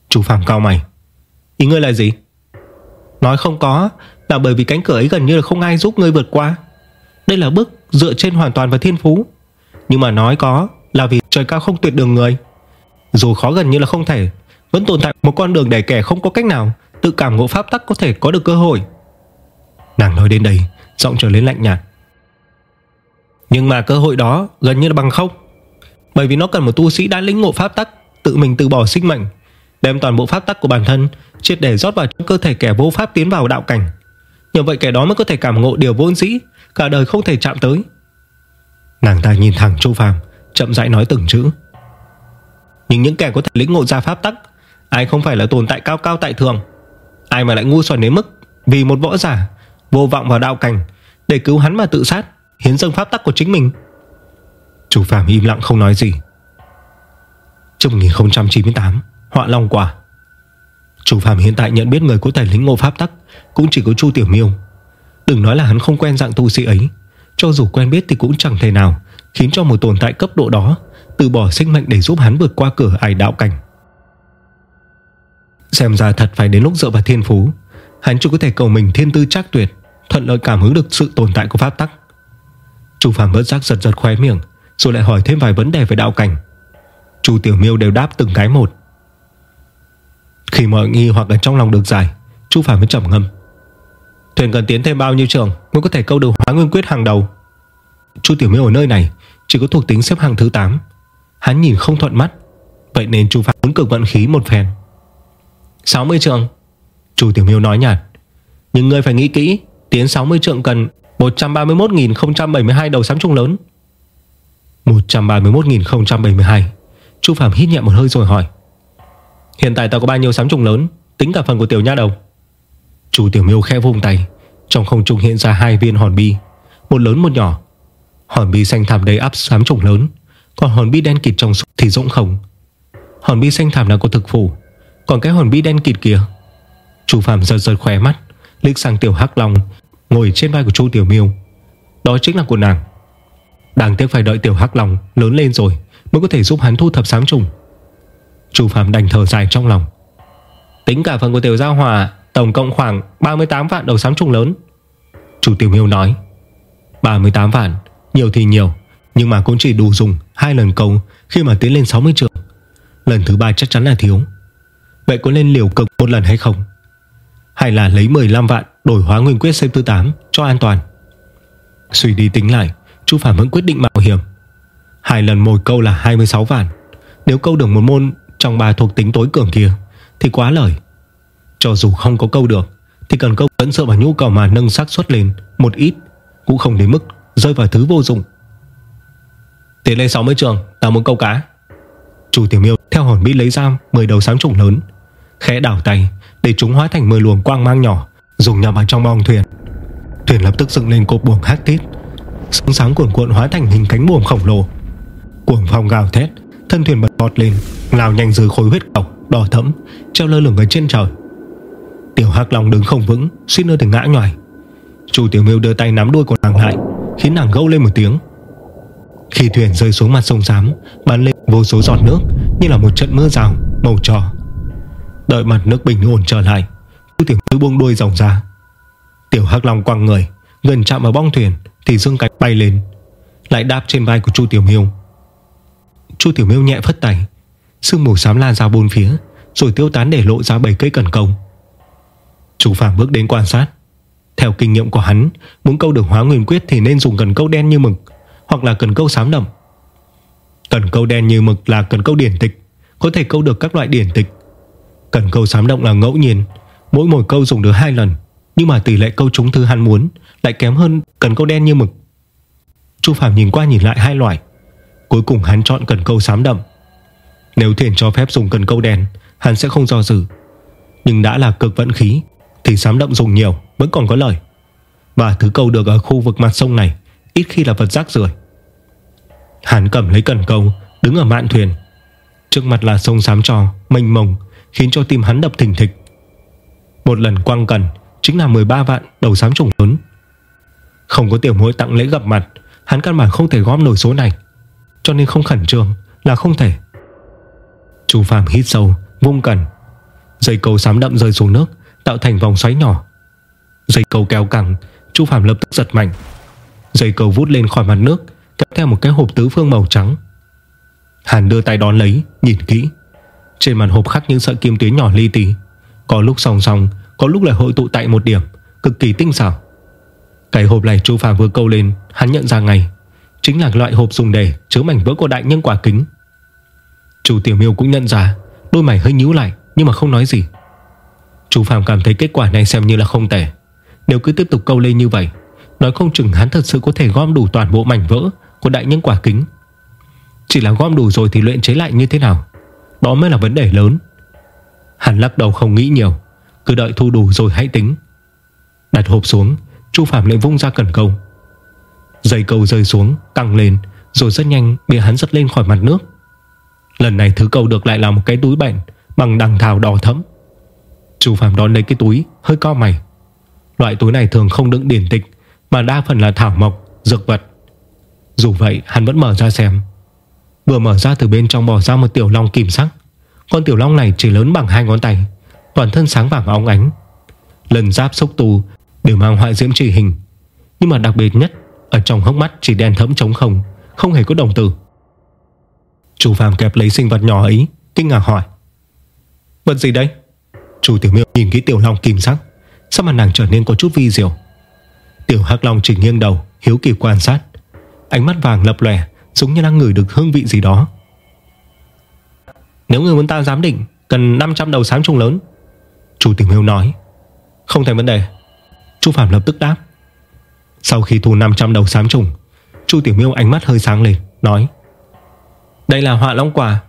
Chủ phạm cao mày. Ý ngươi là gì? Nói không có Là bởi vì cánh cửa ấy gần như là không ai giúp ngươi vượt qua. Đây là bước dựa trên hoàn toàn vào thiên phú. Nhưng mà nói có Là vì trời cao không tuyệt đường người. Dù khó gần như là không thể, Vẫn tồn tại một con đường để kẻ không có cách nào Tự cảm ngộ pháp tắc có thể có được cơ hội. Nàng nói đến đây, Giọng trở lên lạnh nhạt. Nhưng mà cơ hội đó gần như là bằng không, Bởi vì nó cần một tu sĩ đã lĩnh ngộ pháp tắc, Tự mình từ bỏ sinh mệnh, Đem toàn bộ pháp tắc của bản thân Triệt để rót vào trong cơ thể kẻ vô pháp tiến vào đạo cảnh. Nhờ vậy kẻ đó mới có thể cảm ngộ điều vốn dĩ, Cả đời không thể chạm tới. Nàng ta nhìn thẳng Chu Phàm, Chậm rãi nói từng chữ. Nhưng những kẻ có thể lĩnh ngộ ra pháp tắc, Ai không phải là tồn tại cao cao tại thường. Ai mà lại ngu xuẩn đến mức Vì một võ giả Vô vọng vào đạo cảnh Để cứu hắn mà tự sát, Hiến dâng pháp tắc của chính mình. Chủ phàm im lặng không nói gì. Trong 1098 Họa Long Quả. Chủ phàm hiện tại nhận biết người có thể lĩnh ngộ pháp tắc Cũng chỉ có Chu Tiểu Miêu. Đừng nói là hắn không quen dạng tu sĩ ấy, Cho dù quen biết thì cũng chẳng thể nào Khiến cho một tồn tại cấp độ đó từ bỏ sinh mệnh để giúp hắn vượt qua cửa ải đạo cảnh. Xem ra thật phải đến lúc dựa vào thiên phú. Hắn chỉ có thể cầu mình thiên tư chắc tuyệt, Thuận lợi cảm hứng được sự tồn tại của pháp tắc. Chu Phạm bớt giác giật giật khóe miệng, Rồi lại hỏi thêm vài vấn đề về đạo cảnh. Chu Tiểu Miêu đều đáp từng cái một. Khi mọi nghi hoặc ở trong lòng được giải, Chu Phạm mới trầm ngâm. Thuyền cần tiến thêm bao nhiêu trường Mới có thể câu được hóa nguyên quyết hàng đầu? Chu Tiểu Miêu ở nơi này, Chỉ có thuộc tính xếp hàng thứ 8 Hắn nhìn không thuận mắt. Vậy nên Chu Phạm muốn cực vận khí một phen. 60 trượng. Chu Tiểu Miêu nói nhạt. Nhưng ngươi phải nghĩ kỹ, Tiến 60 trượng cần 131.072 đầu sám trùng lớn. 131.072 Chu Phạm hít nhẹ một hơi rồi hỏi. Hiện tại tao có bao nhiêu sám trùng lớn? Tính cả phần của tiểu nha đầu. Chu Tiểu Miêu khẽ vung tay. Trong không trung hiện ra hai viên hòn bi. Một lớn một nhỏ. Hòn bi xanh thảm đầy áp sám trùng lớn. Còn hòn bi đen kịt trong thì rỗng không. Hòn bi xanh thảm là của thực phủ. Còn cái hòn bi đen kịt kia Chú Phạm giật giật khỏe mắt lịch sang tiểu hắc long, Ngồi trên vai của Chu Tiểu Miêu. Đó chính là của nàng. Đáng tiếc phải đợi tiểu hắc long lớn lên rồi Mới có thể giúp hắn thu thập sám trùng. Chú Phạm đành thở dài trong lòng. Tính cả phần của tiểu gia hòa, Tổng cộng khoảng 38 vạn đầu sám trùng lớn. Chủ tiểu miêu nói 38 vạn, Nhiều thì nhiều. Nhưng mà cũng chỉ đủ dùng hai lần câu Khi mà tiến lên 60 trường Lần thứ ba chắc chắn là thiếu. Vậy có nên liều cực một lần hay không? Hay là lấy 15 vạn Đổi hóa nguyên quyết xếp thứ 8 cho an toàn? Suy đi tính lại, Chu Phạm vẫn quyết định mạo hiểm. Hai lần mồi câu là 26 vạn. Nếu câu được một môn trong ba thuộc tính tối cường kia, Thì quá lời. Cho dù không có câu được, Thì cần câu vẫn dựa vào nhu cầu mà nâng xác suất lên, Một ít, Cũng không đến mức rơi vào thứ vô dụng. Tiến lên 60 trường, Ta muốn câu cá. Chủ tiểu miêu theo hồn mỹ lấy ra 10 đầu sáng trùng lớn. Khẽ đảo tay, để chúng hóa thành 10 luồng quang mang nhỏ, Dùng nhằm vào trong bong thuyền. Thuyền lập tức dựng lên cột buồng hát tít. Sóng sáng cuộn cuộn hóa thành hình cánh buồm khổng lồ. Cuồng phong gào thét, Thân thuyền bật bọt lên, Lao nhanh dưới khối huyết cọc đỏ thẫm, Treo lơ lửng ở trên trời. Tiểu Hắc Long đứng không vững, Suýt nữa thì ngã ngoài. Chủ Tiểu Miêu đưa tay nắm đuôi của nàng lại, Khiến nàng gâu lên một tiếng. Khi thuyền rơi xuống mặt sông xám Bắn lên vô số giọt nước Như là một trận mưa rào, màu trò Đợi mặt nước bình ổn trở lại, Chu Tiểu Miêu buông đuôi dòng ra. Tiểu Hắc Long quăng người, Gần chạm vào bong thuyền Thì dương cánh bay lên, Lại đáp trên vai của Chu Tiểu Miêu. Chu Tiểu Miêu nhẹ phất tay, Sương mù xám lan ra bốn phía, Rồi tiêu tán để lộ ra bảy cây cần câu Chú Phạm bước đến quan sát. Theo kinh nghiệm của hắn, Muốn câu được hóa nguyên quyết thì nên dùng cần câu đen như mực hoặc là cần câu xám đậm. Cần câu đen như mực là cần câu điển tịch, Có thể câu được các loại điển tịch. Cần câu xám động là ngẫu nhiên, Mỗi một câu dùng được hai lần, Nhưng mà tỷ lệ câu trúng thứ hắn muốn Lại kém hơn cần câu đen như mực. Chu Phạm nhìn qua nhìn lại hai loại, Cuối cùng hắn chọn cần câu xám đậm. Nếu thiền cho phép dùng cần câu đen, Hắn sẽ không do dự. Nhưng đã là cực vận khí, Thì xám đậm dùng nhiều, vẫn còn có lời Và thứ câu được ở khu vực mặt sông này, Ít khi là vật rác rưởi. Hắn cầm lấy cần câu Đứng ở mạn thuyền. Trước mặt là sông xám trò, mênh mông Khiến cho tim hắn đập thình thịch. Một lần quăng cần Chính là 13 vạn đầu xám trùng lớn Không có tiểu mối tặng lễ gặp mặt Hắn căn bản không thể gom nổi số này. Cho nên không khẩn trương Là không thể. Chú Phạm hít sâu Vung cần. Dây cầu sám đậm rơi xuống nước Tạo thành vòng xoáy nhỏ. Dây cầu kéo cẳng Chú Phạm lập tức giật mạnh. Dây cầu vút lên khỏi mặt nước Kéo theo một cái hộp tứ phương màu trắng. Hàn đưa tay đón lấy Nhìn kỹ. Trên màn hộp khắc những sợi kim tuyến nhỏ li ti, Có lúc song song Có lúc lại hội tụ tại một điểm Cực kỳ tinh xảo. Cái hộp này Chu Phàm vừa câu lên Hắn nhận ra ngay. Chính là loại hộp dùng để chứa mảnh vỡ của đại nhân quả kính. Chủ tiểu miêu cũng nhận ra Đôi mày hơi nhíu lại Nhưng mà không nói gì. Chu Phàm cảm thấy kết quả này xem như là không tệ. Nếu cứ tiếp tục câu lên như vậy Nói không chừng hắn thật sự có thể gom đủ toàn bộ mảnh vỡ. Của đại những quả kính. Chỉ là gom đủ rồi thì luyện chế lại như thế nào Đó mới là vấn đề lớn. Hắn lắc đầu không nghĩ nhiều Cứ đợi thu đủ rồi hãy tính. Đặt hộp xuống Chu Phạm lại vung ra cần câu. Dây câu rơi xuống Căng lên Rồi rất nhanh bị hắn giật lên khỏi mặt nước. Lần này thứ câu được lại là một cái túi bệnh Bằng đằng thảo đỏ thẫm. Chu Phạm đón lấy cái túi Hơi co mày. Loại túi này thường không đựng điển tịch Mà đa phần là thảo mộc, dược vật. Dù vậy, hắn vẫn mở ra xem. Vừa mở ra từ bên trong bỏ ra một tiểu long kìm sắc. Con tiểu long này chỉ lớn bằng hai ngón tay, Toàn thân sáng vàng óng ánh. Lần giáp xúc tù Đều mang họa diễm trị hình, Nhưng mà đặc biệt nhất, ở trong hốc mắt chỉ đen thẫm trống không Không hề có đồng tử. Chủ phàm kẹp lấy sinh vật nhỏ ấy, Kinh ngạc hỏi, Vật gì đây?" Chủ tiểu miêu nhìn cái tiểu long kim sắc Sao mà nàng trở nên có chút vi diệu. Tiểu hắc long chỉ nghiêng đầu, Hiếu kỳ quan sát. Ánh mắt vàng lập lòe, Giống như đang ngửi được hương vị gì đó. Nếu người muốn ta giám định, Cần 500 đầu sáng trùng lớn. Chu Tiểu Miêu nói, Không thành vấn đề. Chu Phạm lập tức đáp. Sau khi thu 500 đầu sám trùng, Chu Tiểu Miêu ánh mắt hơi sáng lên, Nói, Đây là họa long quả.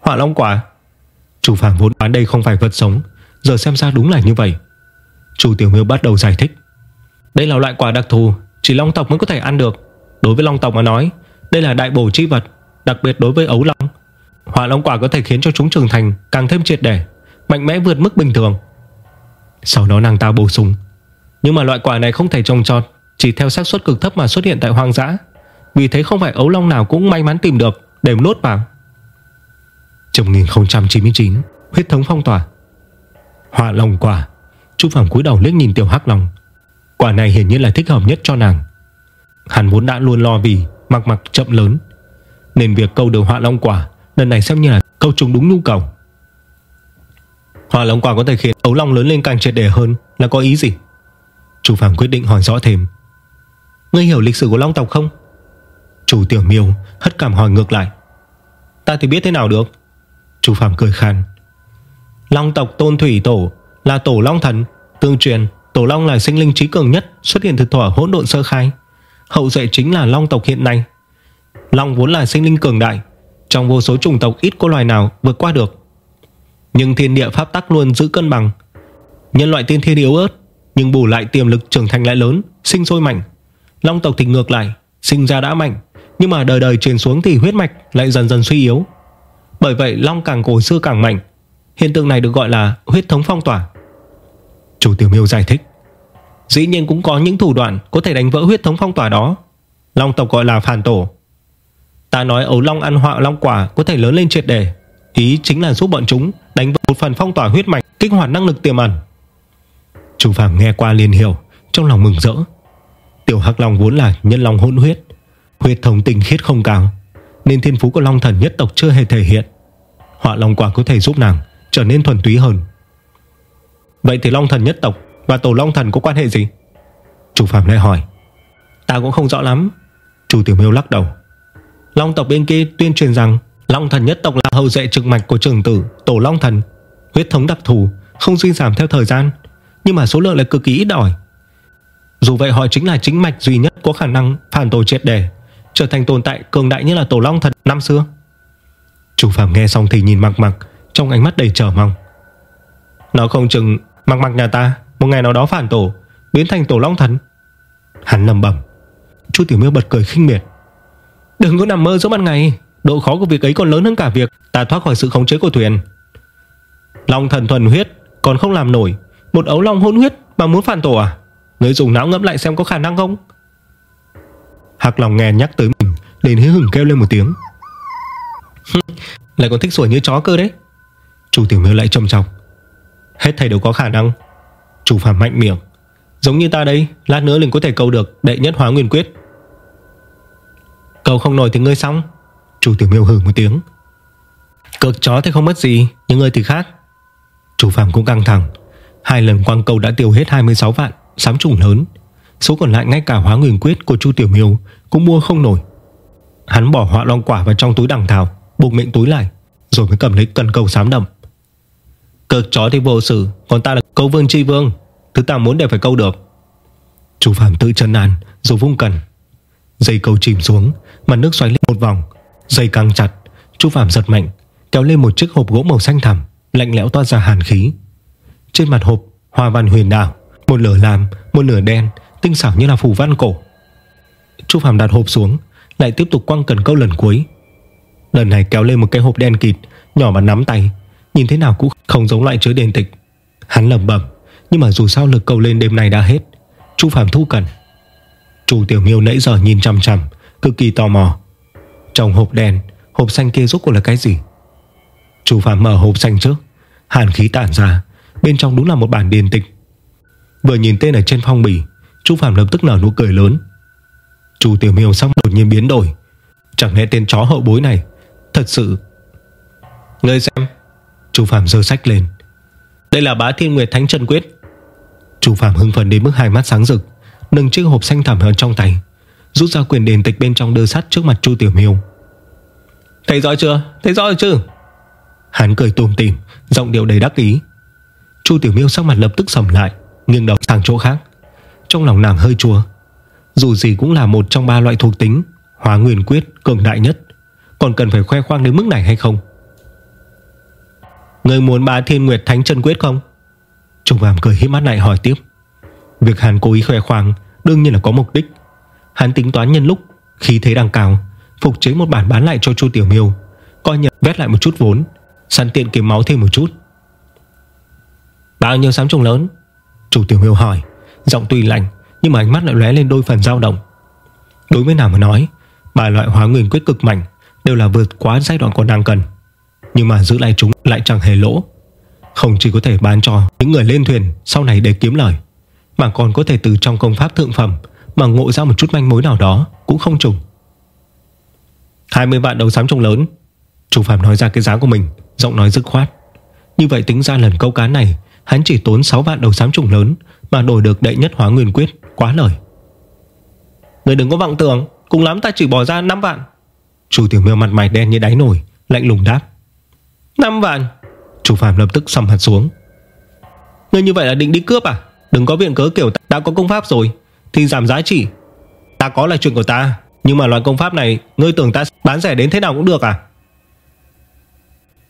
Họa long quả? Chu Phạm vốn đoán đây không phải vật sống, Giờ xem ra đúng là như vậy. Chu Tiểu Miêu bắt đầu giải thích, Đây là loại quả đặc thù, Chỉ long tộc mới có thể ăn được. Đối với long tộc mà nói, Đây là đại bổ chi vật, Đặc biệt đối với ấu long. Hỏa long quả có thể khiến cho chúng trưởng thành Càng thêm triệt để, Mạnh mẽ vượt mức bình thường. Sau đó nàng ta bổ sung, Nhưng mà loại quả này không thể trồng trọt, Chỉ theo xác suất cực thấp mà xuất hiện tại hoang dã. Vì thế không phải ấu long nào cũng may mắn tìm được Để nốt vào. Trong 1099 Huyết thống phong tỏa, Hỏa long quả, Chu Phạm cúi đầu liếc nhìn tiểu hắc long. Quả này hiển nhiên là thích hợp nhất cho nàng. Hắn vốn đã luôn lo vì Mặc mặc chậm lớn. Nên việc câu được họa long quả Lần này xem như là câu trùng đúng nhu cầu. Họa long quả có thể khiến ấu long lớn lên càng triệt để hơn Là có ý gì? Chủ Phạm quyết định hỏi rõ thêm. Ngươi hiểu lịch sử của long tộc không? Chủ tiểu miêu hất cảm hỏi ngược lại. Ta thì biết thế nào được? Chủ Phạm cười khan Long tộc tôn thủy tổ Là tổ long thần, Tương truyền tổ long là sinh linh trí cường nhất Xuất hiện từ thỏa hỗn độn sơ khai. Hậu duệ chính là long tộc hiện nay. Long vốn là sinh linh cường đại, Trong vô số chủng tộc ít có loài nào vượt qua được. Nhưng thiên địa pháp tắc luôn giữ cân bằng. Nhân loại tiên thiên yếu ớt, Nhưng bù lại tiềm lực trưởng thành lại lớn, Sinh sôi mạnh. Long tộc thì ngược lại, Sinh ra đã mạnh, Nhưng mà đời đời truyền xuống thì huyết mạch lại dần dần suy yếu. Bởi vậy Long càng cổ xưa càng mạnh. Hiện tượng này được gọi là huyết thống phong tỏa. Chủ tiểu miêu giải thích. Dĩ nhiên cũng có những thủ đoạn Có thể đánh vỡ huyết thống phong tỏa đó. Long tộc gọi là phản tổ. Ta nói ấu long ăn họa long quả Có thể lớn lên triệt đề Ý chính là giúp bọn chúng đánh vỡ một phần phong tỏa huyết mạch, Kích hoạt năng lực tiềm ẩn. Chủ phạm nghe qua liền hiểu, Trong lòng mừng rỡ. Tiểu hắc long vốn là nhân long hỗn huyết Huyết thống tình khiết không cao, Nên thiên phú của long thần nhất tộc chưa hề thể hiện. Họa long quả có thể giúp nàng Trở nên thuần túy hơn. Vậy thì long thần nhất tộc và tổ Long Thần có quan hệ gì? Chủ Phạm lại hỏi. Ta cũng không rõ lắm. Chủ Tiểu Miêu lắc đầu. Long tộc bên kia tuyên truyền rằng Long thần nhất tộc là hậu duệ trực mạch của trường tử Tổ Long Thần Huyết thống đặc thù Không suy giảm theo thời gian Nhưng mà số lượng lại cực kỳ ít ỏi. Dù vậy họ chính là chính mạch duy nhất Có khả năng phản tổ triệt đề Trở thành tồn tại cường đại như là Tổ Long Thần năm xưa. Chủ Phạm nghe xong thì nhìn mặc mặc Trong ánh mắt đầy chờ mong. Nó không chừng mặc mặc nhà ta một ngày nào đó phản tổ, Biến thành tổ long thần. Hắn lầm bẩm. Chu Tiểu Miêu bật cười khinh miệt. Đừng có nằm mơ giữa ban ngày, Độ khó của việc ấy còn lớn hơn cả việc Ta thoát khỏi sự khống chế của thuyền. Long thần thuần huyết còn không làm nổi, Một ấu long hôn huyết mà muốn phản tổ à? Người dùng não ngẫm lại xem có khả năng không? Hạc lòng nghe nhắc tới mình, liền hí hửng kêu lên một tiếng. Lại còn thích sủa như chó cơ đấy. Chu Tiểu Miêu lại trầm trọng. Hết thầy đều có khả năng. Chủ phạm mạnh miệng. Giống như ta đây, Lát nữa liền có thể câu được đệ nhất hóa nguyên quyết. Câu không nổi thì ngươi xong. Chủ tiểu miêu hử một tiếng. Cực chó thì không mất gì, Nhưng ngươi thì khác. Chủ phạm cũng căng thẳng. Hai lần quang câu đã tiêu hết 26 vạn, Sám trùng lớn. Số còn lại ngay cả hóa nguyên quyết của Chu Tiểu Miêu Cũng mua không nổi. Hắn bỏ họa long quả vào trong túi đằng thảo, Buộc miệng túi lại, Rồi mới cầm lấy cần câu sám đậm. Cực chó thì vô sự, Còn ta là câu vương chi vương Thứ ta muốn đều phải câu được. Chú Phạm tự chân an rồi vung cần Dây câu chìm xuống Mặt nước xoáy lên một vòng Dây căng chặt. Chú Phạm giật mạnh Kéo lên một chiếc hộp gỗ màu xanh thẳm Lạnh lẽo toát ra hàn khí. Trên mặt hộp hoa văn huyền đảo Một nửa lam, một nửa đen Tinh xảo như là phù văn cổ. Chú Phạm đặt hộp xuống Lại tiếp tục quăng cần câu lần cuối. Lần này kéo lên một cái hộp đen kịt Nhỏ mà nắm tay Nhìn thế nào cũng không giống loại chứa đền tịch. Hắn lầm bẩm, Nhưng mà dù sao lực cầu lên đêm nay đã hết. Chu Phạm thu cần Chu Tiểu Miêu nãy giờ nhìn chằm chằm, Cực kỳ tò mò. Trong hộp đen Hộp xanh kia rốt cuộc là cái gì? Chu Phạm mở hộp xanh trước, Hàn khí tản ra, Bên trong đúng là một bản điền tịch. Vừa nhìn tên ở trên phong bì, Chu Phạm lập tức nở nụ cười lớn. Chu Tiểu Miêu xong đột nhiên biến đổi. Chẳng lẽ tên chó hậu bối này Thật sự? Ngươi xem. Chu Phạm dơ sách lên. Đây là bá thiên nguyệt thánh chân quyết. Chủ Phạm hưng phấn đến mức hai mắt sáng rực, Nâng chiếc hộp xanh thảm hơn trong tay, Rút ra quyền đền tịch bên trong đưa sắt trước mặt Chu Tiểu Miêu. Thấy rõ chưa? Thấy rõ rồi chứ? Hắn cười tùm tìm, Giọng điệu đầy đắc ý. Chu Tiểu Miêu sắc mặt lập tức sầm lại, Nghiêng đầu sang chỗ khác. Trong lòng nàng hơi chua. Dù gì cũng là một trong ba loại thuộc tính, Hóa nguyên quyết cường đại nhất. Còn cần phải khoe khoang đến mức này hay không? Người muốn bá thiên nguyệt thánh chân quyết không? Trung Phạm cười hiếp mắt lại hỏi tiếp. Việc hắn cố ý khoe khoang Đương nhiên là có mục đích. Hắn tính toán nhân lúc Khi thế đang cao, Phục chế một bản bán lại cho Chu Tiểu Miêu, Coi như vét lại một chút vốn săn tiện kiếm máu thêm một chút. Bao nhiêu sám trùng lớn? Chu Tiểu Miêu hỏi, Giọng tuy lạnh, nhưng mà ánh mắt lại lóe lên đôi phần dao động. Đối với nào mà nói Bà loại hóa nguyên quyết cực mạnh Đều là vượt quá giai đoạn còn đang cần. Nhưng mà giữ lại chúng lại chẳng hề lỗ. Không chỉ có thể bán cho những người lên thuyền Sau này để kiếm lời, Mà còn có thể từ trong công pháp thượng phẩm Mà ngộ ra một chút manh mối nào đó Cũng không trùng. 20 vạn đầu sám trùng lớn. Chủ Phạm nói ra cái giá của mình, Giọng nói dứt khoát. Như vậy tính ra lần câu cá này, Hắn chỉ tốn 6 vạn đầu sám trùng lớn Mà đổi được đệ nhất hóa nguyên quyết Quá lời. Người đừng có vọng tưởng, Cùng lắm ta chỉ bỏ ra 5 vạn. Chủ tiểu miêu mặt mày đen như đáy nổi Lạnh lùng đáp. 5 vạn. Chủ Phạm lập tức sầm hạt xuống. Ngươi như vậy là định đi cướp à? Đừng có viện cớ kiểu đã có công pháp rồi, Thì giảm giá trị Ta có là chuyện của ta, Nhưng mà loại công pháp này, Ngươi tưởng ta bán rẻ đến thế nào cũng được à?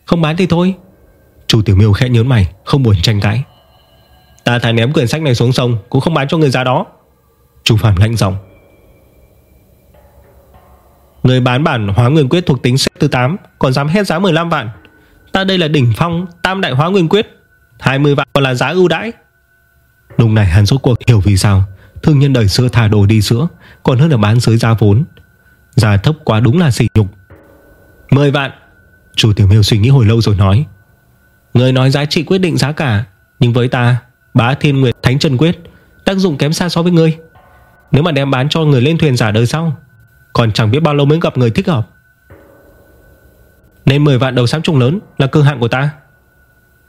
Không bán thì thôi. Chủ tiểu miêu khẽ nhớn mày, Không buồn tranh cãi. Ta thà ném quyển sách này xuống sông, Cũng không bán cho người giá đó. Chủ Phạm lạnh giọng. Người bán bản hóa nguyên quyết thuộc tính xếp thứ 8 Còn dám hết giá 15 vạn Ta đây là đỉnh phong tam đại hóa nguyên quyết 20 vạn còn là giá ưu đãi. Lúc này hắn rốt cuộc hiểu vì sao Thương nhân đời xưa thả đồ đi sữa, Còn hơn là bán dưới giá vốn. Giá thấp quá đúng là sỉ nhục. 10 vạn. Chủ tiểu miêu suy nghĩ hồi lâu rồi nói, Người nói giá trị quyết định giá cả, Nhưng với ta, Bá thiên nguyệt, thánh trần quyết, Tác dụng kém xa so với ngươi. Nếu mà đem bán cho người lên thuyền giả đời sau, Còn chẳng biết bao lâu mới gặp người thích hợp. Nên 10 vạn đầu sám trùng lớn Là cường hạn của ta.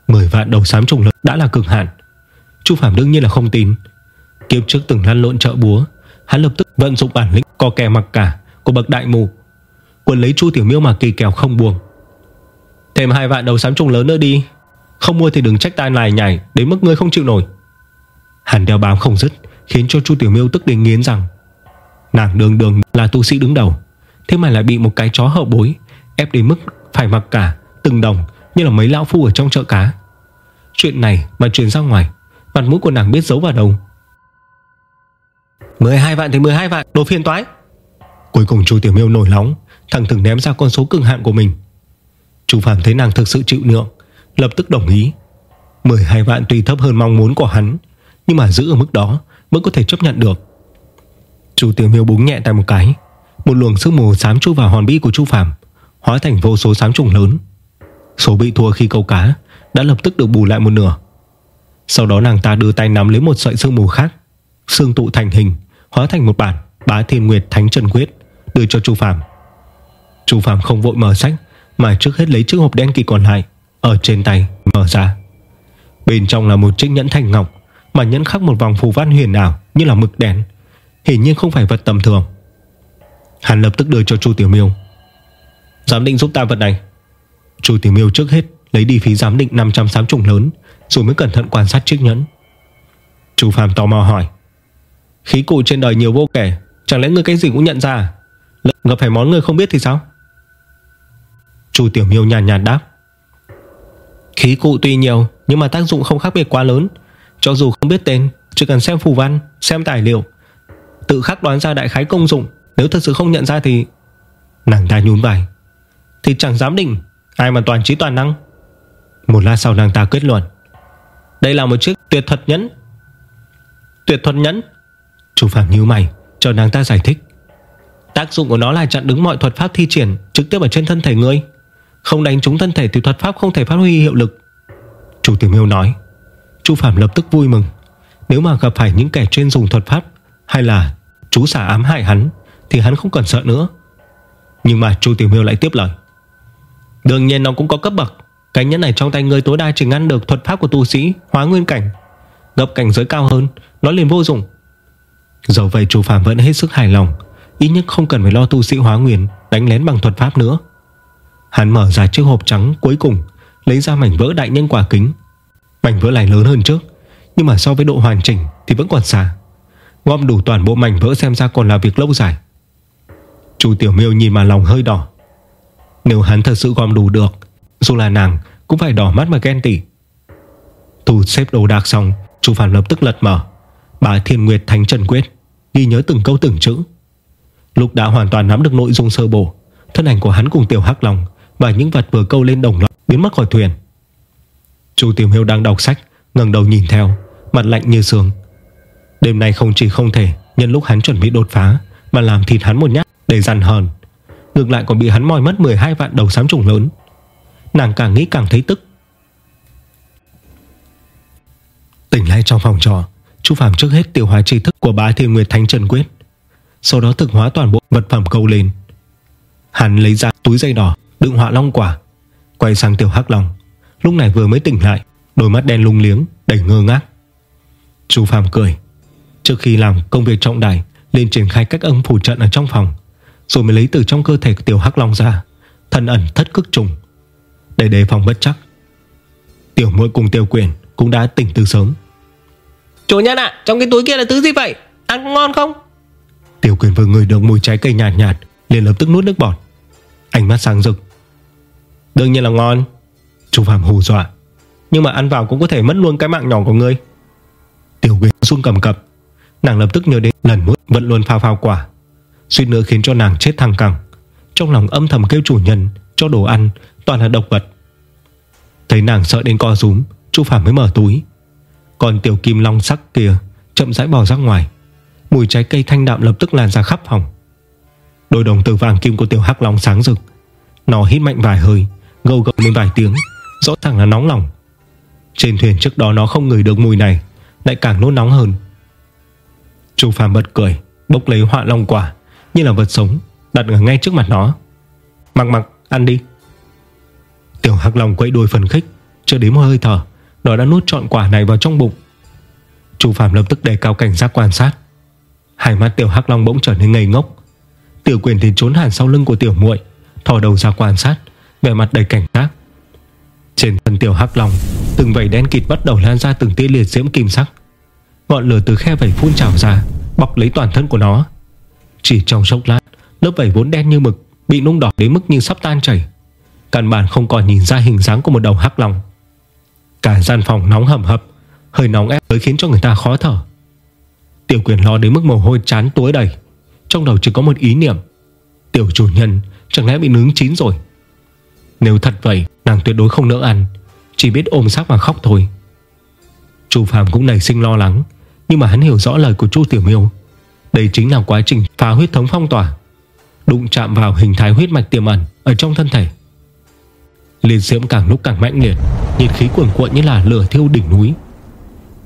10 vạn đầu sám trùng lớn đã là cường hạn. Chu Phạm đương nhiên là không tin. Kiếp trước từng lăn lộn chợ búa, Hắn lập tức vận dụng bản lĩnh co kè mặc cả Của bậc đại mù Quân lấy Chu Tiểu Miêu mà kỳ kèo không buông. Thêm hai vạn đầu sám trùng lớn nữa đi, Không mua thì đừng trách ta này nhảy Đến mức ngươi không chịu nổi. Hắn đeo bám không dứt, Khiến cho Chu Tiểu Miêu tức đến nghiến rằng Nàng đường đường là tu sĩ đứng đầu, Thế mà lại bị một cái chó hậu bối Ép đến mức phải mặc cả Từng đồng như là mấy lão phu ở trong chợ cá. Chuyện này mà truyền ra ngoài, Mặt mũi của nàng biết giấu vào đâu. 12 vạn thì 12 vạn, Đồ phiền toái. Cuối cùng Chu Tiểu Miêu nổi nóng Thằng thừng ném ra con số cực hạn của mình. Chu Phạm thấy nàng thực sự chịu nhượng, Lập tức đồng ý. 12 vạn tuy thấp hơn mong muốn của hắn, Nhưng mà giữ ở mức đó Vẫn có thể chấp nhận được. Chu Tiểu Miêu búng nhẹ tay một cái, Một luồng sương mù xám chui vào hòn bi của Chu Phạm Hóa thành vô số sáng trùng lớn. Số bị thua khi câu cá Đã lập tức được bù lại một nửa. Sau đó nàng ta đưa tay nắm lấy một sợi sương mù khác, Sương tụ thành hình, Hóa thành một bản bá thiên nguyệt thánh trần quyết, Đưa cho Chu phàm. Chu phàm không vội mở sách, Mà trước hết lấy chiếc hộp đen kỳ còn lại Ở trên tay mở ra. Bên trong là một chiếc nhẫn thành ngọc, Mà nhẫn khắc một vòng phù văn huyền ảo Như là mực đen Hiển nhiên không phải vật tầm thường. Hắn lập tức đưa cho Chu Tiểu Miêu. Giám định giúp ta vật này. Chu Tiểu Miêu trước hết lấy đi phí giám định 500 sám trùng lớn Rồi mới cẩn thận quan sát chiếc nhẫn. Chu phàm tò mò hỏi Khí cụ trên đời nhiều vô kể Chẳng lẽ người cái gì cũng nhận ra à? Gặp phải món người không biết thì sao? Chu Tiểu Miêu nhàn nhạt đáp Khí cụ tuy nhiều Nhưng mà tác dụng không khác biệt quá lớn. Cho dù không biết tên Chỉ cần xem phù văn, xem tài liệu Tự khắc đoán ra đại khái công dụng Nếu thật sự không nhận ra thì Nàng ta nhún vai thì chẳng dám định Ai mà toàn trí toàn năng. Một lát sau nàng ta kết luận. Đây là một chiếc tuyệt thuật nhẫn. Tuyệt thuật nhẫn. Chủ phạm nhíu mày cho nàng ta giải thích. Tác dụng của nó là chặn đứng mọi thuật pháp thi triển Trực tiếp ở trên thân thể ngươi. Không đánh trúng thân thể thì thuật pháp không thể phát huy hiệu lực. Chủ tiểu miêu nói. Chu Phạm lập tức vui mừng. Nếu mà gặp phải những kẻ chuyên dùng thuật pháp Hay là chú xả ám hại hắn, Thì hắn không cần sợ nữa. Nhưng mà Chu Tiểu Miêu lại tiếp lời. Đương nhiên nó cũng có cấp bậc. Cái nhẫn này trong tay ngươi tối đa chỉ ngăn được thuật pháp của tu sĩ, Hóa nguyên cảnh. Gặp cảnh giới cao hơn, Nó liền vô dụng. Dẫu vậy chủ phạm vẫn hết sức hài lòng, Ít nhất không cần phải lo tu sĩ hóa nguyên, Đánh lén bằng thuật pháp nữa. Hắn mở ra chiếc hộp trắng cuối cùng, Lấy ra mảnh vỡ đại nhân quả kính. Mảnh vỡ này lớn hơn trước, Nhưng mà so với độ hoàn chỉnh thì vẫn còn xa. Gom đủ toàn bộ mảnh vỡ xem ra còn là việc lâu dài. Chú Tiểu Miêu nhìn mà lòng hơi đỏ. Nếu hắn thật sự gom đủ được, Dù là nàng cũng phải đỏ mắt mà ghen tỉ. Thu xếp đồ đạc xong, Chu Phạm lập tức lật mở. Bà Thiên Nguyệt Thánh Trần Quyết Ghi nhớ từng câu từng chữ. Lúc đã hoàn toàn nắm được nội dung sơ bộ, Thân ảnh của hắn cùng Tiểu Hắc Long Và những vật vừa câu lên đồng loạt biến mất khỏi thuyền. Chu Tiểu Miêu đang đọc sách, ngẩng đầu nhìn theo, Mặt lạnh như sương. Đêm nay không chỉ không thể Nhân lúc hắn chuẩn bị đột phá, Mà làm thịt hắn một nhát để dằn hờn. Ngược lại còn bị hắn moi mất 12 vạn đầu sám trùng lớn. Nàng càng nghĩ càng thấy tức. Tỉnh lại trong phòng trò Chu Phạm trước hết tiêu hóa tri thức của bá thiên nguyệt thánh trần quyết, Sau đó thực hóa toàn bộ vật phẩm câu lên. Hắn lấy ra túi dây đỏ, Đựng họa long quả, Quay sang tiểu hắc long. Lúc này vừa mới tỉnh lại, Đôi mắt đen lung liếng, đầy ngơ ngác. Chu Phạm cười. Trước khi làm công việc trọng đại, lên triển khai cách âm phủ trận ở trong phòng rồi mới lấy từ trong cơ thể tiểu hắc long ra Thần ẩn thất cức trùng. Để đề phòng bất chắc Tiểu muội cùng tiêu quyền Cũng đã tỉnh từ sớm. Chủ nhân ạ Trong cái túi kia là thứ gì vậy? Ăn ngon không? Tiểu quyền vừa ngửi được mùi trái cây nhạt nhạt liền lập tức nuốt nước bọt. Ánh mắt sáng rực. Đương nhiên là ngon. Chú Phạm hù dọa. Nhưng mà ăn vào cũng có thể mất luôn cái mạng nhỏ của ngươi. Tiểu quyền run cầm cập. Nàng lập tức nhớ đến lần mũi vẫn luôn phao phao quả Suýt nữa khiến cho nàng chết thăng cẳng. Trong lòng âm thầm kêu chủ nhân, Cho đồ ăn, toàn là độc vật. Thấy nàng sợ đến co rúm, Chu Phạm mới mở túi. Còn tiểu kim long sắc kia Chậm rãi bỏ ra ngoài. Mùi trái cây thanh đạm lập tức lan ra khắp phòng. Đôi đồng tử vàng kim của tiểu hắc long sáng rực. Nó hít mạnh vài hơi, Gâu gâu lên vài tiếng, Rõ ràng là nóng lòng. Trên thuyền trước đó nó không ngửi được mùi này, Lại càng nốt nóng hơn. Chu Phạm bật cười, Bốc lấy họa long quả. Như là vật sống Đặt ở ngay trước mặt nó. Mặc mặc, ăn đi. Tiểu Hắc Long quậy đuôi phần khích, Chưa đến một hơi thở, Nó đã nuốt trọn quả này vào trong bụng. Chu Phạm lập tức đề cao cảnh giác quan sát. Hai mắt Tiểu Hắc Long bỗng trở nên ngây ngốc. Tiểu quyền thì trốn hẳn sau lưng của Tiểu muội, Thò đầu ra quan sát, Vẻ mặt đầy cảnh giác. Trên thân Tiểu Hắc Long, Từng vảy đen kịt bắt đầu lan ra từng tia liệt diễm kim sắc. Ngọn lửa từ khe vảy phun trào ra, Bọc lấy toàn thân của nó. Chỉ trong chốc lát, Lớp vảy vốn đen như mực Bị nung đỏ đến mức như sắp tan chảy. Căn bản không còn nhìn ra hình dáng của một đầu hắc long. Cả gian phòng nóng hầm hập, Hơi nóng ép tới khiến cho người ta khó thở. Tiểu quyền lo đến mức mồ hôi chán túi đầy. Trong đầu chỉ có một ý niệm. Tiểu chủ nhân chẳng lẽ bị nướng chín rồi? Nếu thật vậy, Nàng tuyệt đối không nỡ ăn, Chỉ biết ôm xác mà khóc thôi. Chu Phạm cũng nảy sinh lo lắng, Nhưng mà hắn hiểu rõ lời của Chu Tiểu Miêu. Đây chính là quá trình phá huyết thống phong tỏa, Đụng chạm vào hình thái huyết mạch tiềm ẩn Ở trong thân thể. Liên diễm càng lúc càng mạnh liệt, Nhiệt khí cuồn cuộn như là lửa thiêu đỉnh núi.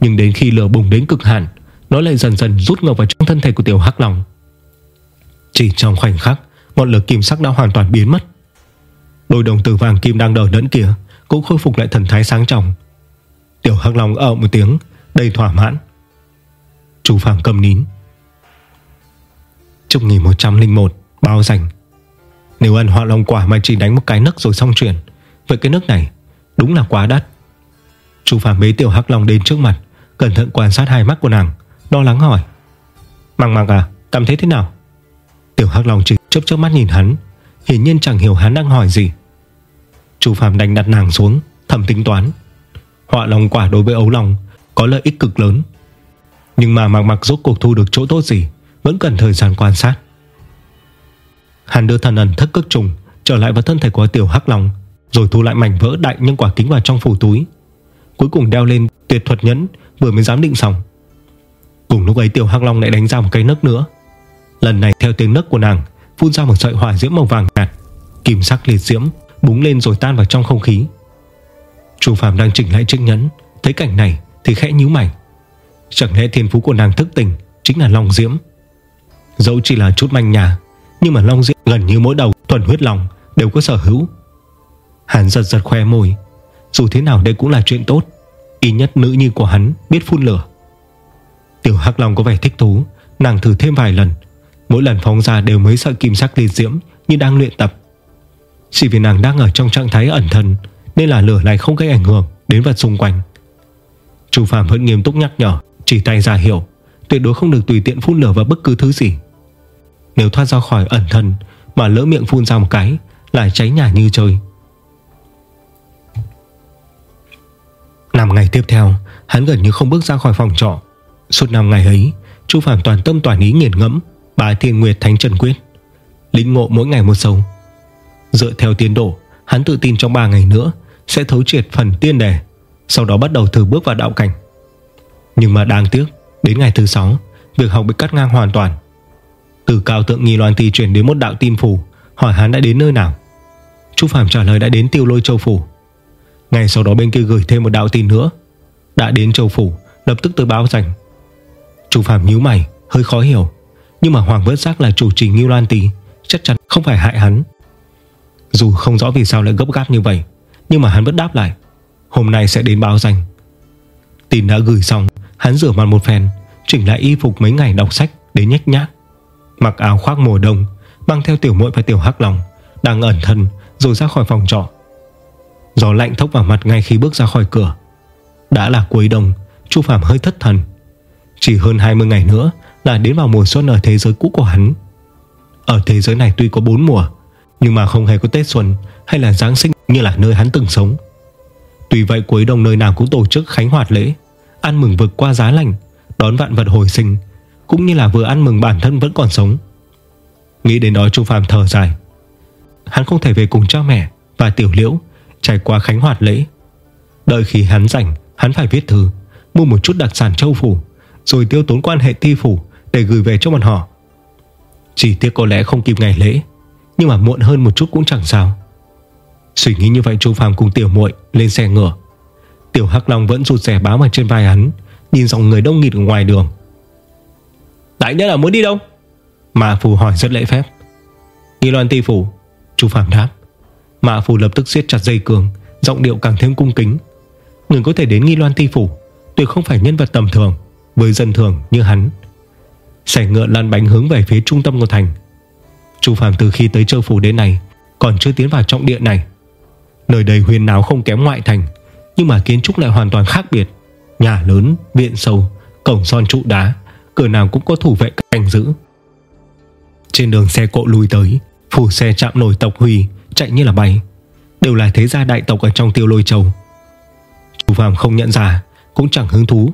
Nhưng đến khi lửa bùng đến cực hạn, Nó lại dần dần rút ngược vào trong thân thể của tiểu hắc lòng Chỉ trong khoảnh khắc, Ngọn lửa kim sắc đã hoàn toàn biến mất. Đôi đồng tử vàng kim đang đờ đẫn kia Cũng khôi phục lại thần thái sáng trọng Tiểu Hắc Long ở một tiếng, Đầy thỏa mãn. Chú Phạm cầm nín Chục nghìn 101 Bao dành Nếu ăn họa long quả mà chỉ đánh một cái nấc rồi xong chuyện, Vậy cái nước này Đúng là quá đắt. Chú Phạm bế Tiểu Hắc Long đến trước mặt, Cẩn thận quan sát hai mắt của nàng đo lắng hỏi. Măng măng à cảm thấy thế nào? Tiểu Hắc Long chỉ chớp chớp mắt nhìn hắn, Hiển nhiên chẳng hiểu hắn đang hỏi gì. Chú Phạm đánh đặt nàng xuống, Thầm tính toán. Họa lòng quả đối với ấu lòng Có lợi ích cực lớn. Nhưng mà mặc mặc rốt cuộc thu được chỗ tốt gì? Vẫn cần thời gian quan sát. Hắn đưa thần ẩn thất cước trùng, Trở lại vào thân thể của tiểu hắc lòng Rồi thu lại mảnh vỡ đại nhân quả kính vào trong phủ túi. Cuối cùng đeo lên tuyệt thuật nhẫn, Vừa mới dám định xong. Cùng lúc ấy tiểu hắc long lại đánh ra một cây nấc nữa. Lần này theo tiếng nấc của nàng, Phun ra một sợi hỏa diễm màu vàng nhạt, Kim sắc liệt diễm, búng lên rồi tan vào trong không khí. Chu Phạm đang chỉnh lại chiếc nhẫn, Thấy cảnh này thì khẽ nhíu mày. Chẳng lẽ thiên phú của nàng thức tỉnh Chính là Long Diễm? Dẫu chỉ là chút manh nhà, Nhưng mà Long Diễm gần như mỗi đầu thuần huyết lòng Đều có sở hữu. Hắn giật giật khoe môi, Dù thế nào đây cũng là chuyện tốt. Ý nhất nữ như của hắn biết phun lửa. Tiểu Hắc Long có vẻ thích thú, Nàng thử thêm vài lần. Mỗi lần phóng ra đều mới sợ kim sắc liệt diễm Như đang luyện tập. Chỉ vì nàng đang ở trong trạng thái ẩn thân, nên là lửa này không gây ảnh hưởng đến vật xung quanh. Chu Phạm vẫn nghiêm túc nhắc nhở, Chỉ tay ra hiệu. Tuyệt đối không được tùy tiện phun lửa vào bất cứ thứ gì. Nếu thoát ra khỏi ẩn thân Mà lỡ miệng phun ra một cái, Lại cháy nhà như trời Năm ngày tiếp theo, Hắn gần như không bước ra khỏi phòng trọ. Suốt năm ngày ấy, Chu Phạm toàn tâm toàn ý nghiền ngẫm bài Thiên Nguyệt Thánh Trần Quyết. Lĩnh ngộ mỗi ngày một sâu. Dựa theo tiến độ, Hắn tự tin trong 3 ngày nữa Sẽ thấu triệt phần tiên đề, Sau đó bắt đầu thử bước vào đạo cảnh. Nhưng mà đáng tiếc Đến ngày thứ 6 Việc học bị cắt ngang hoàn toàn. Từ cao tượng nghi loan ti chuyển đến một đạo tim phủ Hỏi hắn đã đến nơi nào. Chu Phạm trả lời đã đến tiêu lôi châu phủ. Ngày sau đó bên kia gửi thêm một đạo tin nữa. Đã đến châu phủ, Lập tức tới báo rảnh. Chu Phạm nhíu mày, hơi khó hiểu. Nhưng mà Hoàng Vớt Giác là chủ trì nghi Loan Tì Chắc chắn không phải hại hắn. Dù không rõ vì sao lại gấp gáp như vậy, Nhưng mà hắn vẫn đáp lại. Hôm nay sẽ đến báo danh Tin đã gửi xong Hắn rửa mặt một phen, Chỉnh lại y phục mấy ngày đọc sách đến nhách nhác. Mặc áo khoác mùa đông, Mang theo tiểu muội và tiểu hắc lòng, Đang ẩn thân rồi ra khỏi phòng trọ. Gió lạnh thốc vào mặt ngay khi bước ra khỏi cửa. Đã là cuối đông, Chu Phạm hơi thất thần. Chỉ hơn 20 ngày nữa là đến vào mùa xuân ở thế giới cũ của hắn. Ở thế giới này tuy có 4 mùa, Nhưng mà không hề có Tết Xuân Hay là Giáng sinh như là nơi hắn từng sống. Tuy vậy cuối đông nơi nào cũng tổ chức khánh hoạt lễ Ăn mừng vượt qua giá lạnh, Đón vạn vật hồi sinh, Cũng như là vừa ăn mừng bản thân vẫn còn sống. Nghĩ đến đó, Chu Phạm thở dài. Hắn không thể về cùng cha mẹ Và tiểu liễu Trải qua khánh hoạt lễ. Đợi khi hắn rảnh, Hắn phải viết thư, Mua một chút đặc sản châu phủ, Rồi tiêu tốn quan hệ ti phủ Để gửi về cho bọn họ. Chỉ tiếc có lẽ không kịp ngày lễ, Nhưng mà muộn hơn một chút cũng chẳng sao. Suy nghĩ như vậy, Chu Phàm cùng tiểu muội lên xe ngựa. Tiểu Hắc Long vẫn rụt rẻ bám vào trên vai hắn, Nhìn dòng người đông nghịt ở ngoài đường. Đại nhân là muốn đi đâu? Mà Phù hỏi rất lễ phép. Nghi loan ti phủ, Chu Phạm đáp. Mạ Phù lập tức siết chặt dây cường, Giọng điệu càng thêm cung kính. Người có thể đến nghi loan ti phủ, Tuyệt không phải nhân vật tầm thường, Với dân thường như hắn. Xe ngựa lăn bánh hướng về phía trung tâm của thành. Chu Phạm từ khi tới châu phủ đến này Còn chưa tiến vào trọng địa này. Nơi đây huyền náo không kém ngoại thành nhưng mà kiến trúc lại hoàn toàn khác biệt. Nhà lớn, viện sâu Cổng son trụ đá Cửa nào cũng có thủ vệ canh giữ. Trên đường xe cộ lùi tới Phủ xe chạm nổi tộc Huy Chạy như là bay. Đều là thế gia đại tộc ở trong tiêu lôi châu. Chú Phạm không nhận ra Cũng chẳng hứng thú.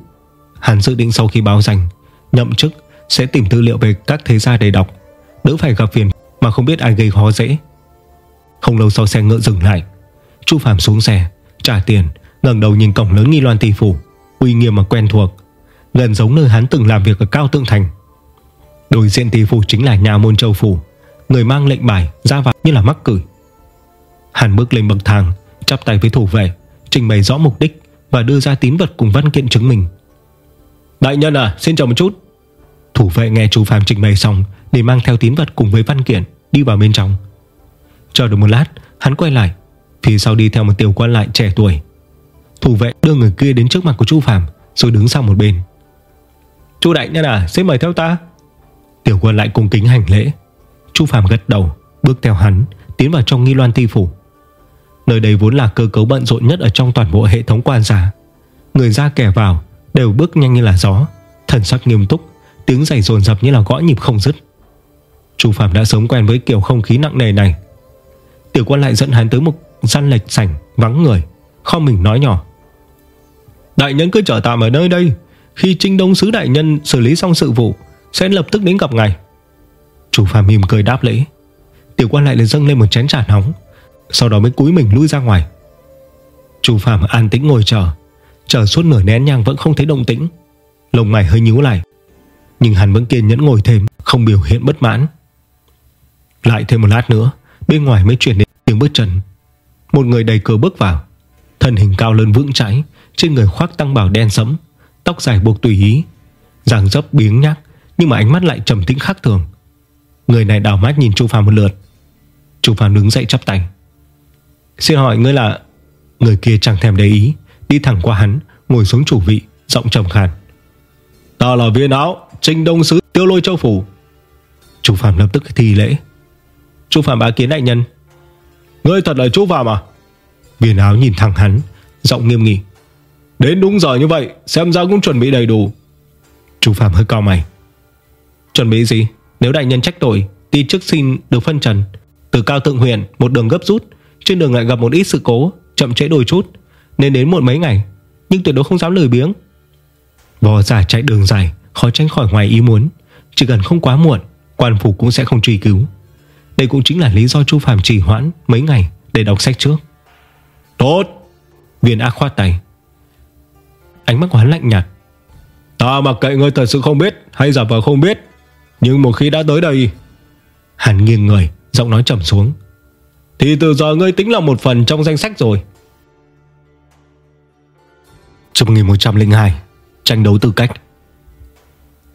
Hắn dự định sau khi báo danh Nhậm chức sẽ tìm tư liệu về các thế gia để đọc. Đỡ phải gặp phiền Mà không biết ai gây khó dễ. Không lâu sau xe ngựa dừng lại. Chu Phạm xuống xe Trả tiền ngẩng đầu nhìn cổng lớn nghi loan tỷ phủ Uy nghiêm mà quen thuộc Gần giống nơi hắn từng làm việc ở Cao Tượng Thành. Đối diện tỷ phủ chính là nhà môn châu phủ Người mang lệnh bài ra vào như là mắc cửi Hắn bước lên bậc thang Chắp tay với thủ vệ Trình bày rõ mục đích Và đưa ra tín vật cùng văn kiện chứng minh. Đại nhân à xin chào một chút. Thủ vệ nghe chú Phạm trình bày xong Để mang theo tín vật cùng với văn kiện Đi vào bên trong. Chờ được một lát hắn quay lại Phía sau đi theo một tiểu quan lại trẻ tuổi Thủ vệ đưa người kia đến trước mặt của chú Phạm Rồi đứng sang một bên. Chú đại nhân à xin mời theo ta. Tiểu Quân lại cung kính hành lễ. Chú Phạm gật đầu, Bước theo hắn, Tiến vào trong nghi loan ti phủ. Nơi đây vốn là cơ cấu bận rộn nhất Ở trong toàn bộ hệ thống quan giả Người ra kẻ vào, đều bước nhanh như là gió, Thần sắc nghiêm túc, Tiếng giày dồn dập như là gõ nhịp không dứt. Chu Phạm đã sống quen với kiểu không khí nặng nề này. Tiểu quan lại dẫn hắn tới một gian lệch sảnh, Vắng người, Kho mình nói nhỏ. Đại nhân cứ chờ tạm ở nơi đây. Khi Trinh Đông Sứ Đại Nhân xử lý xong sự vụ, Sẽ lập tức đến gặp ngài. Chủ phàm mỉm cười đáp lễ. Tiểu quan lại liền dâng lên một chén trà nóng, Sau đó mới cúi mình lui ra ngoài. Chủ phàm an tĩnh ngồi chờ Chờ suốt nửa nén nhang vẫn không thấy động tĩnh. Lông mày hơi nhíu lại, Nhưng hắn vẫn kiên nhẫn ngồi thêm, Không biểu hiện bất mãn. Lại thêm một lát nữa, Bên ngoài mới chuyển đến tiếng bước chân. Một người đầy cờ bước vào, Thân hình cao lớn vững chãi trên người khoác tăng bảo đen sẫm, Tóc dài buộc tùy ý Giảng dấp biếng nhác, Nhưng mà ánh mắt lại trầm tĩnh khác thường. Người này đảo mắt nhìn Chu Phàm một lượt. Chu Phàm đứng dậy chắp tay. Xin hỏi ngươi là Người kia chẳng thèm để ý, Đi thẳng qua hắn, Ngồi xuống chủ vị, Giọng trầm khàn. Ta là viên áo, Trinh Đông Sứ, Tiêu Lôi Châu Phủ. Chu Phạm lập tức thi lễ. Chu Phạm bá kiến đại nhân. Ngươi thật là Chu Phạm à? Viên áo nhìn thẳng hắn, Giọng nghiêm nghị. Đến đúng giờ như vậy Xem ra cũng chuẩn bị đầy đủ. Chu Phạm hơi cao mày. Chuẩn bị gì? Nếu đại nhân trách tội Ti trước xin được phân trần. Từ cao thượng huyện một đường gấp rút Trên đường lại gặp một ít sự cố Chậm trễ đôi chút Nên đến muộn mấy ngày. Nhưng tuyệt đối không dám lười biếng. Vò giả chạy đường dài Khó tránh khỏi ngoài ý muốn. Chỉ cần không quá muộn Quan phủ cũng sẽ không truy cứu. Đây cũng chính là lý do Chu Phạm trì hoãn mấy ngày Để đọc sách trước. Tốt. Viên ác khoát tay Ánh mắt của hắn lạnh nhạt. Ta mặc kệ ngươi thật sự không biết Hay giả vờ không biết Nhưng một khi đã tới đây Hắn nghiêng người Giọng nói trầm xuống. Thì từ giờ ngươi tính là một phần trong danh sách rồi. Chương 1102 Tranh đấu tư cách.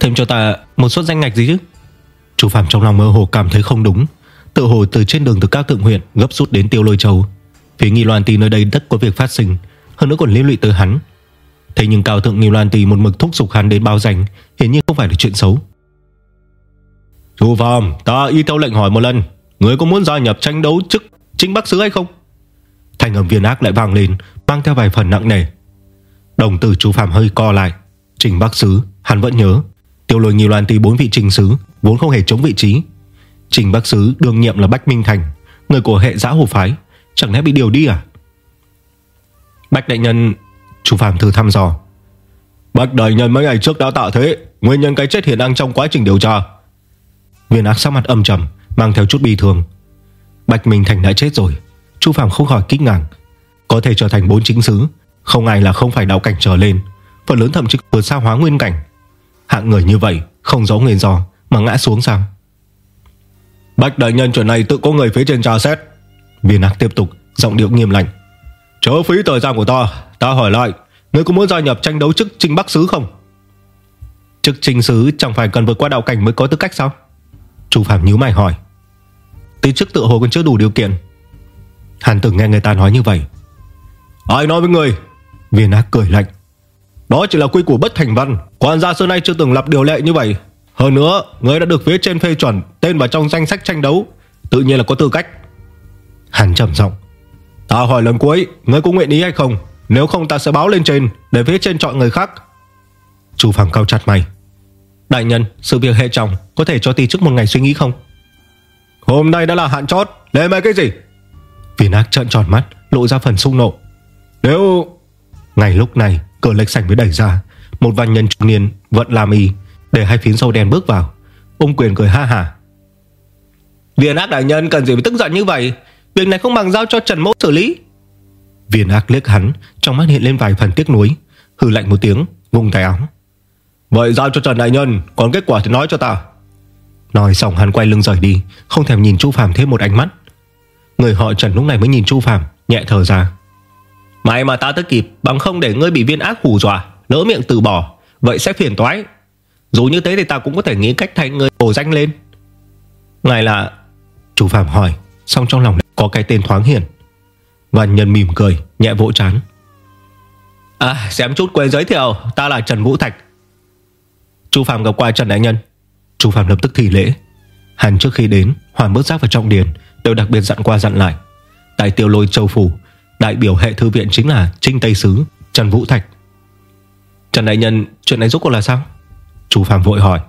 Thêm cho ta một suất danh ngạch gì chứ? Chú Phạm trong lòng mơ hồ cảm thấy không đúng Tự hồ từ trên đường từ các thượng huyện Gấp rút đến tiêu lôi châu. Phía nghi loan tì nơi đây đất có việc phát sinh Hơn nữa còn liên lụy tới hắn Thế nhưng cao thượng nghi loan Tỳ một mực thúc giục hắn đến bao danh Hiển nhiên không phải là chuyện xấu. "Chu Phàm, Ta y theo lệnh hỏi một lần. Người có muốn gia nhập tranh đấu chức chính bắc sứ hay không? Thành âm viên ác lại vang lên Mang theo vài phần nặng nề. Đồng tử Chu Phàm hơi co lại. Trình Bắc Sứ hắn vẫn nhớ. Tiêu lôi nghi loan Tỳ bốn vị trình sứ Vốn không hề chống vị trí. Trình Bắc Sứ đương nhiệm là Bách Minh Thành Người của hệ giã hồ phái. Chẳng lẽ bị điều đi à? Bạch Đại Nhân Chú Phạm thử thăm dò. Bách Đại Nhân mấy ngày trước đã tạ thế Nguyên nhân cái chết hiện đang trong quá trình điều tra. Viên ác sắc mặt âm trầm Mang theo chút bi thường Bạch Minh Thành đã chết rồi Chu Phạm không khỏi kích ngạc. Có thể trở thành bốn chính sứ Không ai là không phải đạo cảnh trở lên Phần lớn thậm chí vượt xa hóa nguyên cảnh. Hạng người như vậy không rõ nguyên do Mà ngã xuống sao? Bạch đại nhân chuyện này tự có người phía trên tra xét. Viên ác tiếp tục Giọng điệu nghiêm lạnh Chớ phí thời gian của ta. Ta hỏi lại, Ngươi có muốn gia nhập tranh đấu chức trinh bắc sứ không? Chức trinh sứ chẳng phải cần vượt qua đạo cảnh mới có tư cách sao? Chu Phạm nhíu mày hỏi. Tí chức tự hồ còn chưa đủ điều kiện. Hàn Tử nghe người ta nói như vậy. Ai nói với người? Viên ác cười lạnh. Đó chỉ là quy củ bất thành văn. Quan gia xưa nay chưa từng lập điều lệ như vậy. Hơn nữa, Người đã được phía trên phê chuẩn Tên vào trong danh sách tranh đấu. Tự nhiên là có tư cách. Hàn trầm giọng. Ta hỏi lần cuối, ngươi có nguyện ý hay không? Nếu không, ta sẽ báo lên trên, Để phía trên chọn người khác. Chu Phạm cao chặt mày. Đại nhân, sự việc hệ trọng, Có thể cho ti trước một ngày suy nghĩ không? Hôm nay đã là hạn chót Lê mày cái gì? Viên ác trợn tròn mắt, Lộ ra phần xung nộ. Nếu Ngày lúc này cửa lệch sảnh mới đẩy ra, Một văn nhân trung niên vẫn làm y, Để hai phiến sâu đen bước vào. Ông quyền cười ha hả Viên ác đại nhân, cần gì phải tức giận như vậy? Việc này không bằng giao cho Trần Mỗ xử lý. Viên ác liếc hắn Trong mắt hiện lên vài phần tiếc nuối Hừ lạnh một tiếng vùng tay áo. Vậy giao cho Trần đại nhân Còn kết quả thì nói cho ta. Nói xong hắn quay lưng rời đi Không thèm nhìn Chu Phạm thêm một ánh mắt. Người họ Trần lúc này mới nhìn Chu Phạm Nhẹ thở ra. May mà ta tới kịp Bằng không để ngươi bị viên ác hù dọa Lỡ miệng từ bỏ Vậy sẽ phiền toái. Dù như thế thì ta cũng có thể nghĩ cách thay người bổ danh lên. Ngài là Chu Phạm hỏi Xong trong lòng có cái tên thoáng hiển Văn nhân mỉm cười Nhẹ vỗ chán. À xem chút quên giới thiệu Ta là Trần Vũ Thạch. Chu Phạm gặp qua Trần Đại Nhân. Chu Phạm lập tức thì lễ. Hắn trước khi đến Hoàn bước giáp vào trong điền Đều đặc biệt dặn qua dặn lại. Tại tiêu lôi châu phủ Đại biểu hệ thư viện chính là Trinh Tây Sứ Trần Vũ Thạch. Trần Đại Nhân chuyện này rốt cuộc là sao? Chu Phạm vội hỏi.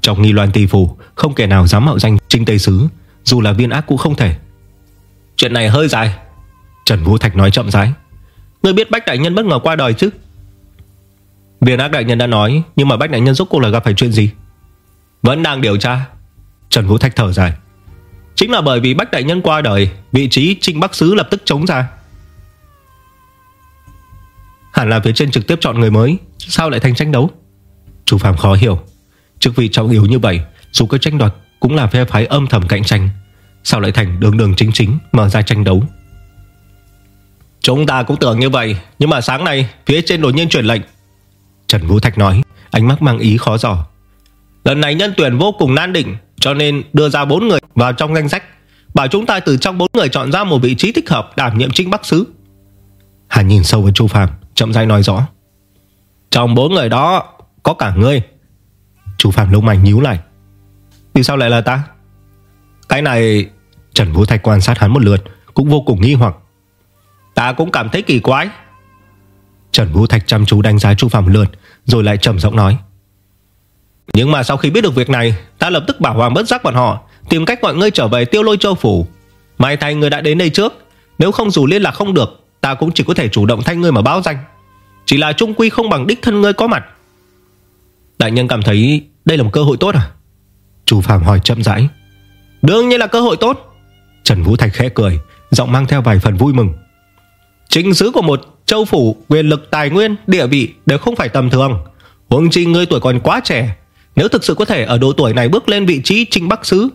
Trong nghi loan tỷ phủ Không kẻ nào dám mạo danh Trinh Tây Sứ dù là viên ác cũng không thể. Chuyện này hơi dài. Trần Vũ Thạch nói chậm rãi. Ngươi biết Bách Đại Nhân bất ngờ qua đời chứ? Viên ác đại nhân đã nói, Nhưng mà Bách đại nhân rốt cuộc là gặp phải chuyện gì? Vẫn đang điều tra. Trần Vũ Thạch thở dài. Chính là bởi vì Bách đại nhân qua đời, Vị trí Trinh Bắc Sứ lập tức chống ra. Hẳn là phía trên trực tiếp chọn người mới, Sao lại thành tranh đấu? Chủ Phạm khó hiểu. Chức vị trọng yếu như vậy, Dù có tranh đoạt cũng là phe phái âm thầm cạnh tranh. Sao lại thành đường đường chính chính Mở ra tranh đấu? Chúng ta cũng tưởng như vậy Nhưng mà sáng nay phía trên đột nhiên chuyển lệnh. Trần Vũ Thạch nói Ánh mắt mang ý khó dò. Lần này nhân tuyển vô cùng nan định Cho nên đưa ra bốn người vào trong danh sách Bảo chúng ta từ trong bốn người chọn ra một vị trí thích hợp Đảm nhiệm trinh bắc sứ. Hắn nhìn sâu vào Chu Phạm Chậm rãi nói rõ. Trong bốn người đó có cả ngươi. Chu Phạm lông mày nhíu lại thì sao lại là ta? Cái này, Trần Vũ Thạch quan sát hắn một lượt, Cũng vô cùng nghi hoặc. Ta cũng cảm thấy kỳ quái. Trần Vũ Thạch chăm chú đánh giá Chu Phạm lượt, Rồi lại trầm giọng nói. Nhưng mà sau khi biết được việc này, Ta lập tức bảo Hoàng bất giác bọn họ, Tìm cách gọi ngươi trở về tiêu lôi châu phủ. Mai thay người đã đến đây trước, Nếu không dù liên lạc không được, Ta cũng chỉ có thể chủ động thay ngươi mà báo danh. Chỉ là trung quy không bằng đích thân ngươi có mặt. Đại nhân cảm thấy đây là một cơ hội tốt à? Chu Phạm hỏi chậm rãi. Đương nhiên là cơ hội tốt. Trần Vũ Thạch khẽ cười Giọng mang theo vài phần vui mừng. Chính sứ của một châu phủ Quyền lực tài nguyên, địa vị đều không phải tầm thường. Huống chi ngươi tuổi còn quá trẻ Nếu thực sự có thể ở độ tuổi này bước lên vị trí trinh bắc sứ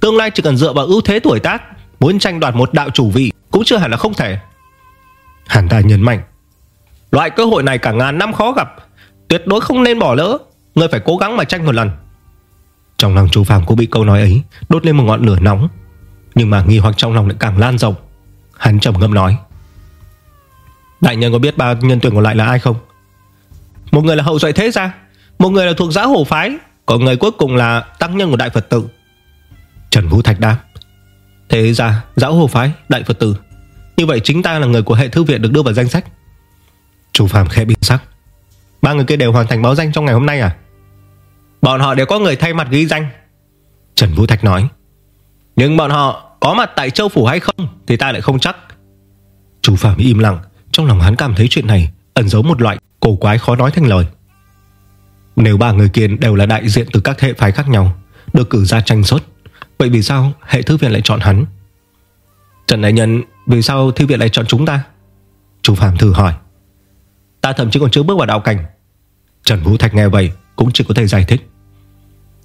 Tương lai chỉ cần dựa vào ưu thế tuổi tác Muốn tranh đoạt một đạo chủ vị Cũng chưa hẳn là không thể. Hàn ta nhấn mạnh. Loại cơ hội này cả ngàn năm khó gặp Tuyệt đối không nên bỏ lỡ. Ngươi phải cố gắng mà tranh một lần trong lòng chú Phạm cũng bị câu nói ấy Đốt lên một ngọn lửa nóng. Nhưng mà nghi hoặc trong lòng lại càng lan rộng. Hắn trầm ngâm nói, Đại nhân có biết ba nhân tuyển còn lại là ai không? Một người là hậu duệ thế gia, Một người là thuộc giã hồ phái, Còn người cuối cùng là tăng nhân của đại Phật tử. Trần Vũ Thạch đáp, Thế ra giáo hồ phái, đại Phật tử, Như vậy chính ta là người của hệ thư viện được đưa vào danh sách. Chú Phạm khẽ biến sắc, Ba người kia đều hoàn thành báo danh trong ngày hôm nay à? Bọn họ đều có người thay mặt ghi danh. Trần Vũ Thạch nói, Nhưng bọn họ có mặt tại châu phủ hay không Thì ta lại không chắc. Chú Phạm im lặng, Trong lòng hắn cảm thấy chuyện này Ẩn giấu một loại cổ quái khó nói thành lời. Nếu ba người kia đều là đại diện từ các hệ phái khác nhau, Được cử ra tranh xuất, Vậy vì sao hệ thư viện lại chọn hắn? Trần Đại Nhân, Vì sao thư viện lại chọn chúng ta? Chú Phạm thử hỏi. Ta thậm chí còn chưa bước vào đạo cảnh. Trần Vũ Thạch nghe vậy cũng chỉ có thể giải thích.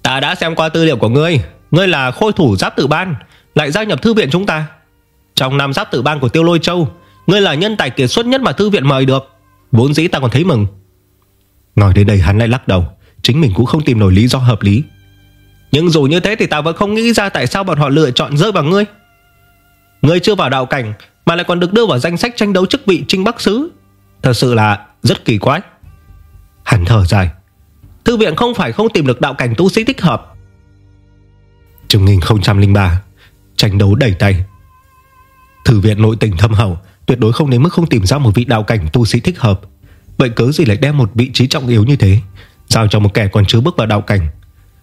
Ta đã xem qua tư liệu của ngươi. Ngươi là khôi thủ giáp tử ban Lại gia nhập thư viện chúng ta. Trong năm giáp tử ban của Tiêu Lôi Châu Ngươi là nhân tài kiệt xuất nhất mà thư viện mời được. Vốn dĩ ta còn thấy mừng. Nói đến đây hắn lại lắc đầu. Chính mình cũng không tìm nổi lý do hợp lý. Nhưng dù như thế thì ta vẫn không nghĩ ra Tại sao bọn họ lựa chọn rơi vào ngươi. Ngươi chưa vào đạo cảnh Mà lại còn được đưa vào danh sách tranh đấu chức vị Trinh Bắc Sứ. Thật sự là rất kỳ quái. Hắn thở dài Thư viện không phải không tìm được đạo cảnh tu sĩ thích hợp. Trường 1003 Tranh đấu đẩy tay. Thư viện nội tình thâm hậu, Tuyệt đối không đến mức không tìm ra một vị đạo cảnh tu sĩ thích hợp. Vậy cớ gì lại đem một vị trí trọng yếu như thế, Giao cho một kẻ còn chưa bước vào đạo cảnh,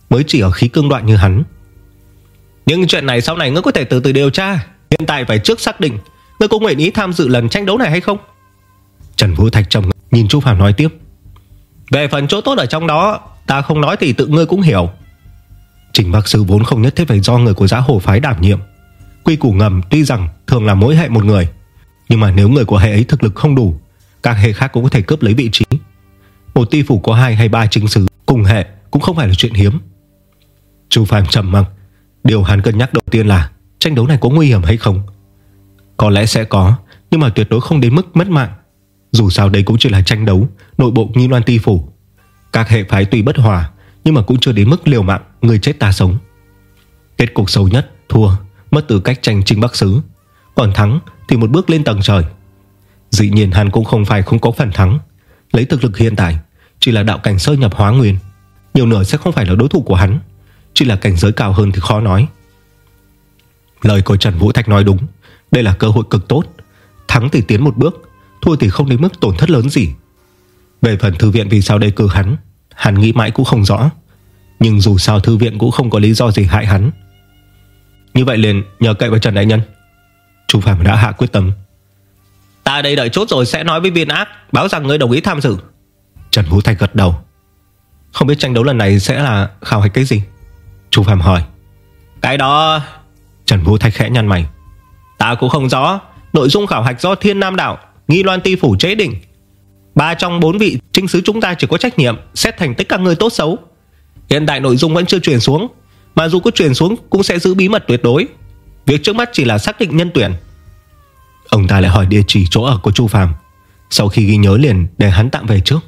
Mới chỉ ở khí cương đoạn như hắn? Nhưng chuyện này sau này ngươi có thể từ từ điều tra. Hiện tại phải trước xác định, Ngươi có nguyện ý tham dự lần tranh đấu này hay không? Trần Vũ Thạch trầm nhìn Chu Phạm nói tiếp. Về phần chỗ tốt ở trong đó, Ta không nói thì tự ngươi cũng hiểu. Trình bác sư vốn không nhất thiết phải do người của giã hồ phái đảm nhiệm. Quy củ ngầm tuy rằng thường là mỗi hệ một người, Nhưng mà nếu người của hệ ấy thực lực không đủ, Các hệ khác cũng có thể cướp lấy vị trí. Một ti phủ có hai hay ba chính sứ Cùng hệ cũng không phải là chuyện hiếm. Chu Phạm trầm mặc. Điều hắn cân nhắc đầu tiên là, Tranh đấu này có nguy hiểm hay không? Có lẽ sẽ có, Nhưng mà tuyệt đối không đến mức mất mạng. Dù sao đây cũng chỉ là tranh đấu, Nội bộ nghi loan ti phủ. Các hệ phái tuy bất hòa, Nhưng mà cũng chưa đến mức liều mạng, Người chết ta sống. Kết cục xấu nhất, thua, Mất tư cách tranh trinh bắc sứ Còn thắng thì một bước lên tầng trời. Dĩ nhiên hắn cũng không phải không có phần thắng. Lấy thực lực hiện tại, Chỉ là đạo cảnh sơ nhập hóa nguyên. Nhiều nửa sẽ không phải là đối thủ của hắn, Chỉ là cảnh giới cao hơn thì khó nói. Lời của Trần Vũ Thạch nói đúng, Đây là cơ hội cực tốt. Thắng thì tiến một bước Thua thì không đến mức tổn thất lớn gì. Về phần thư viện vì sao đây cử hắn Hắn nghĩ mãi cũng không rõ. Nhưng dù sao thư viện cũng không có lý do gì hại hắn. Như vậy liền nhờ cậy vào Trần Đại Nhân. Chu Phạm đã hạ quyết tâm. Ta đây đợi chốt rồi sẽ nói với viên ác Báo rằng ngươi đồng ý tham dự. Trần Vũ Thạch gật đầu. Không biết tranh đấu lần này sẽ là khảo hạch cái gì? Chu Phạm hỏi. Cái đó. Trần Vũ Thạch khẽ nhăn mày. Ta cũng không rõ. Nội dung khảo hạch do Thiên Nam Đạo Nghi Loan Ti Phủ chế định Ba trong bốn vị trinh sứ chúng ta chỉ có trách nhiệm Xét thành tích các người tốt xấu. Hiện tại nội dung vẫn chưa truyền xuống Mà dù có truyền xuống cũng sẽ giữ bí mật tuyệt đối. Việc trước mắt chỉ là xác định nhân tuyển. Ông ta lại hỏi địa chỉ chỗ ở của Chu Phàm, Sau khi ghi nhớ liền để hắn tạm về trước.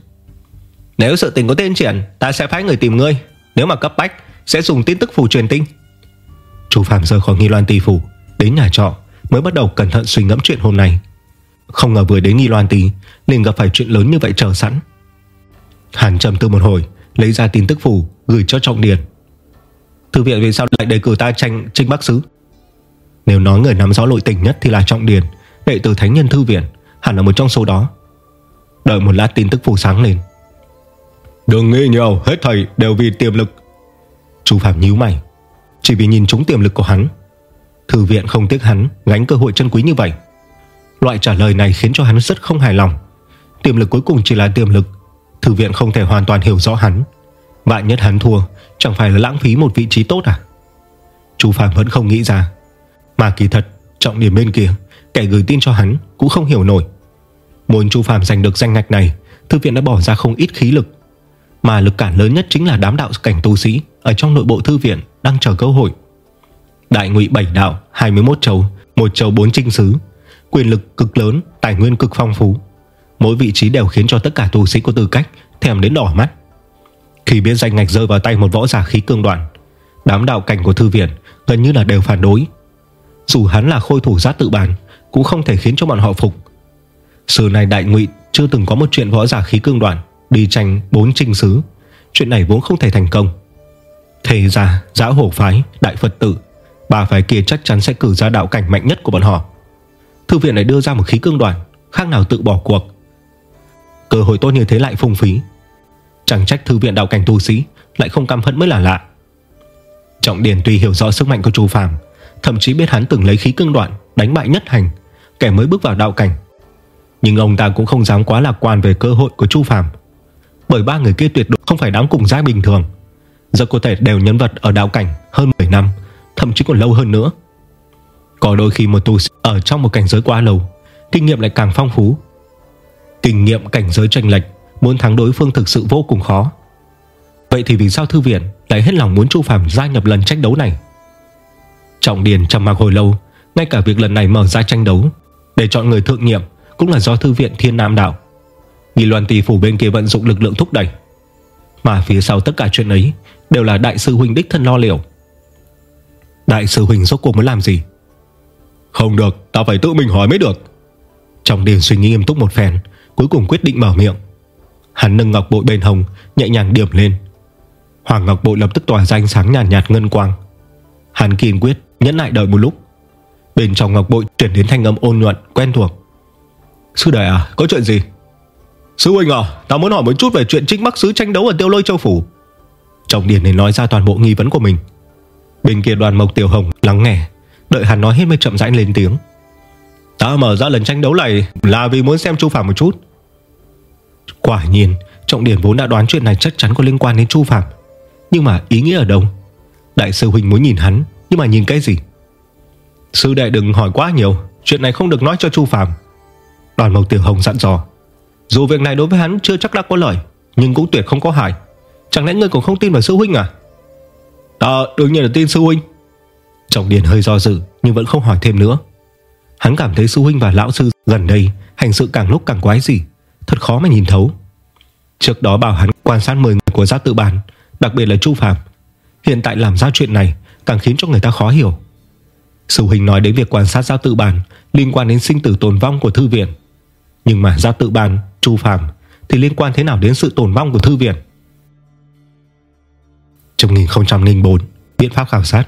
Nếu sự tình có tên triển Ta sẽ phái người tìm ngươi. Nếu mà cấp bách sẽ dùng tin tức phủ truyền tinh Chu Phạm rời khỏi nghi loan tỷ phủ Đến nhà trọ mới bắt đầu cẩn thận suy ngẫm chuyện hôm nay. Không ngờ vừa đến nghi loan tỷ liền gặp phải chuyện lớn như vậy chờ sẵn. Hắn trầm tư một hồi Lấy ra tin tức phủ gửi cho Trọng Điền. Thư viện vì sao lại đề cử ta tranh Trinh Bắc Sứ? Nếu nói người nắm rõ nội tình nhất thì là Trọng Điền Đệ tử Thánh Nhân Thư Viện Hẳn là một trong số đó. Đợi một lát tin tức phủ sáng lên. Đừng nghĩ nhiều Hết thầy đều vì tiềm lực. Chu Phạm nhíu mày Chỉ vì nhìn trúng tiềm lực của hắn. Thư viện không tiếc hắn gánh cơ hội chân quý như vậy Loại trả lời này khiến cho hắn rất không hài lòng. Tiềm lực cuối cùng chỉ là tiềm lực. Thư viện không thể hoàn toàn hiểu rõ hắn. Bạn nhất hắn thua, Chẳng phải là lãng phí một vị trí tốt à? Chú Phạm vẫn không nghĩ ra. Mà kỳ thật, trọng điểm bên kia, Kẻ gửi tin cho hắn cũng không hiểu nổi. Muốn Chu Phạm giành được danh ngạch này, Thư viện đã bỏ ra không ít khí lực. Mà lực cản lớn nhất chính là đám đạo cảnh tu sĩ Ở trong nội bộ thư viện đang chờ cơ hội. Đại ngụy 7 đạo 21 châu, một châu 4 trinh sứ Quyền lực cực lớn, Tài nguyên cực phong phú. Mỗi vị trí đều khiến cho tất cả tu sĩ có tư cách Thèm đến đỏ mắt. Khi biết danh ngạch rơi vào tay một võ giả khí cương đoàn, Đám đạo cảnh của thư viện Gần như là đều phản đối. Dù hắn là khôi thủ giác tự bản Cũng không thể khiến cho bọn họ phục. Sự này đại ngụy chưa từng có một chuyện võ giả khí cương đoàn Đi tranh bốn trinh sứ. Chuyện này vốn không thể thành công. Thế ra, giã hổ phái, Đại Phật tử bà phái kia chắc chắn sẽ cử ra đạo cảnh mạnh nhất của bọn họ. Thư viện lại đưa ra một khí cương đoàn, Khác nào tự bỏ cuộc. Cơ hội tốt như thế lại phung phí. Chẳng trách thư viện đạo cảnh tu sĩ Lại không cam hận mới là lạ. Trọng Điền tuy hiểu rõ sức mạnh của Chu Phàm, Thậm chí biết hắn từng lấy khí cương đoạn Đánh bại nhất hành, Kẻ mới bước vào đạo cảnh. Nhưng ông ta cũng không dám quá lạc quan về cơ hội của Chu Phàm, Bởi ba người kia tuyệt đối không phải đám cùng giai bình thường. Rất có thể đều nhân vật ở đạo cảnh hơn 10 năm, Thậm chí còn lâu hơn nữa. Có đôi khi một tu sĩ ở trong một cảnh giới quá lâu, Kinh nghiệm lại càng phong phú. Kinh nghiệm cảnh giới tranh lệch, Muốn thắng đối phương thực sự vô cùng khó. Vậy thì vì sao thư viện Lại hết lòng muốn Chu Phạm gia nhập lần tranh đấu này? Trọng Điền trầm mặc hồi lâu, Ngay cả việc lần này mở ra tranh đấu, Để chọn người thượng nhiệm Cũng là do thư viện Thiên Nam Đạo. Nghi loan tỷ phủ bên kia vận dụng lực lượng thúc đẩy. Mà phía sau tất cả chuyện ấy Đều là đại sư huynh đích thân lo liệu. Đại sư huynh rốt cuộc muốn làm gì? Không được Tao phải tự mình hỏi mới được. Trọng Điền suy nghĩ nghiêm túc một phen Cuối cùng quyết định mở miệng. Hắn nâng ngọc bội bên hồng Nhẹ nhàng điểm lên. Hoàng ngọc bội lập tức tỏa ra ánh sáng nhàn nhạt, nhạt ngân quang. Hắn kiên quyết nhẫn lại đợi một lúc. Bên trong ngọc bội chuyển đến thanh âm ôn nhuận Quen thuộc. Sư đại à có chuyện gì? Sư huynh à Tao muốn hỏi một chút về chuyện trích mắc sứ tranh đấu ở tiêu lôi châu phủ. Trọng điển này nói ra toàn bộ nghi vấn của mình. Bên kia đoàn mộc tiểu hồng lắng nghe. Đợi hắn nói hết mới chậm rãi lên tiếng. Ta mở ra lần tranh đấu này Là vì muốn xem Chu Phạm một chút. Quả nhiên, Trọng điển vốn đã đoán chuyện này chắc chắn có liên quan đến Chu Phạm Nhưng mà ý nghĩa ở đâu? Đại sư Huynh muốn nhìn hắn, Nhưng mà nhìn cái gì? Sư đệ đừng hỏi quá nhiều, Chuyện này không được nói cho Chu Phạm Đoàn Mộc Tiểu Hồng dặn dò. Dù việc này đối với hắn chưa chắc đã có lợi Nhưng cũng tuyệt không có hại. Chẳng lẽ ngươi còn không tin vào sư huynh à? Ta đương nhiên là tin sư huynh. Trọng Điền hơi do dự, Nhưng vẫn không hỏi thêm nữa. Hắn cảm thấy sư huynh và lão sư gần đây, Hành sự càng lúc càng quái gì Thật khó mà nhìn thấu. Trước đó bảo hắn quan sát 10 người của giác tự bản, Đặc biệt là Chu Phạm Hiện tại làm ra chuyện này Càng khiến cho người ta khó hiểu. Sư huynh nói đến việc quan sát giác tự bản Liên quan đến sinh tử tồn vong của thư viện. Nhưng mà giác tự bản, Chu Phạm Thì liên quan thế nào đến sự tồn vong của thư viện? Trong 2004 Biện pháp khảo sát.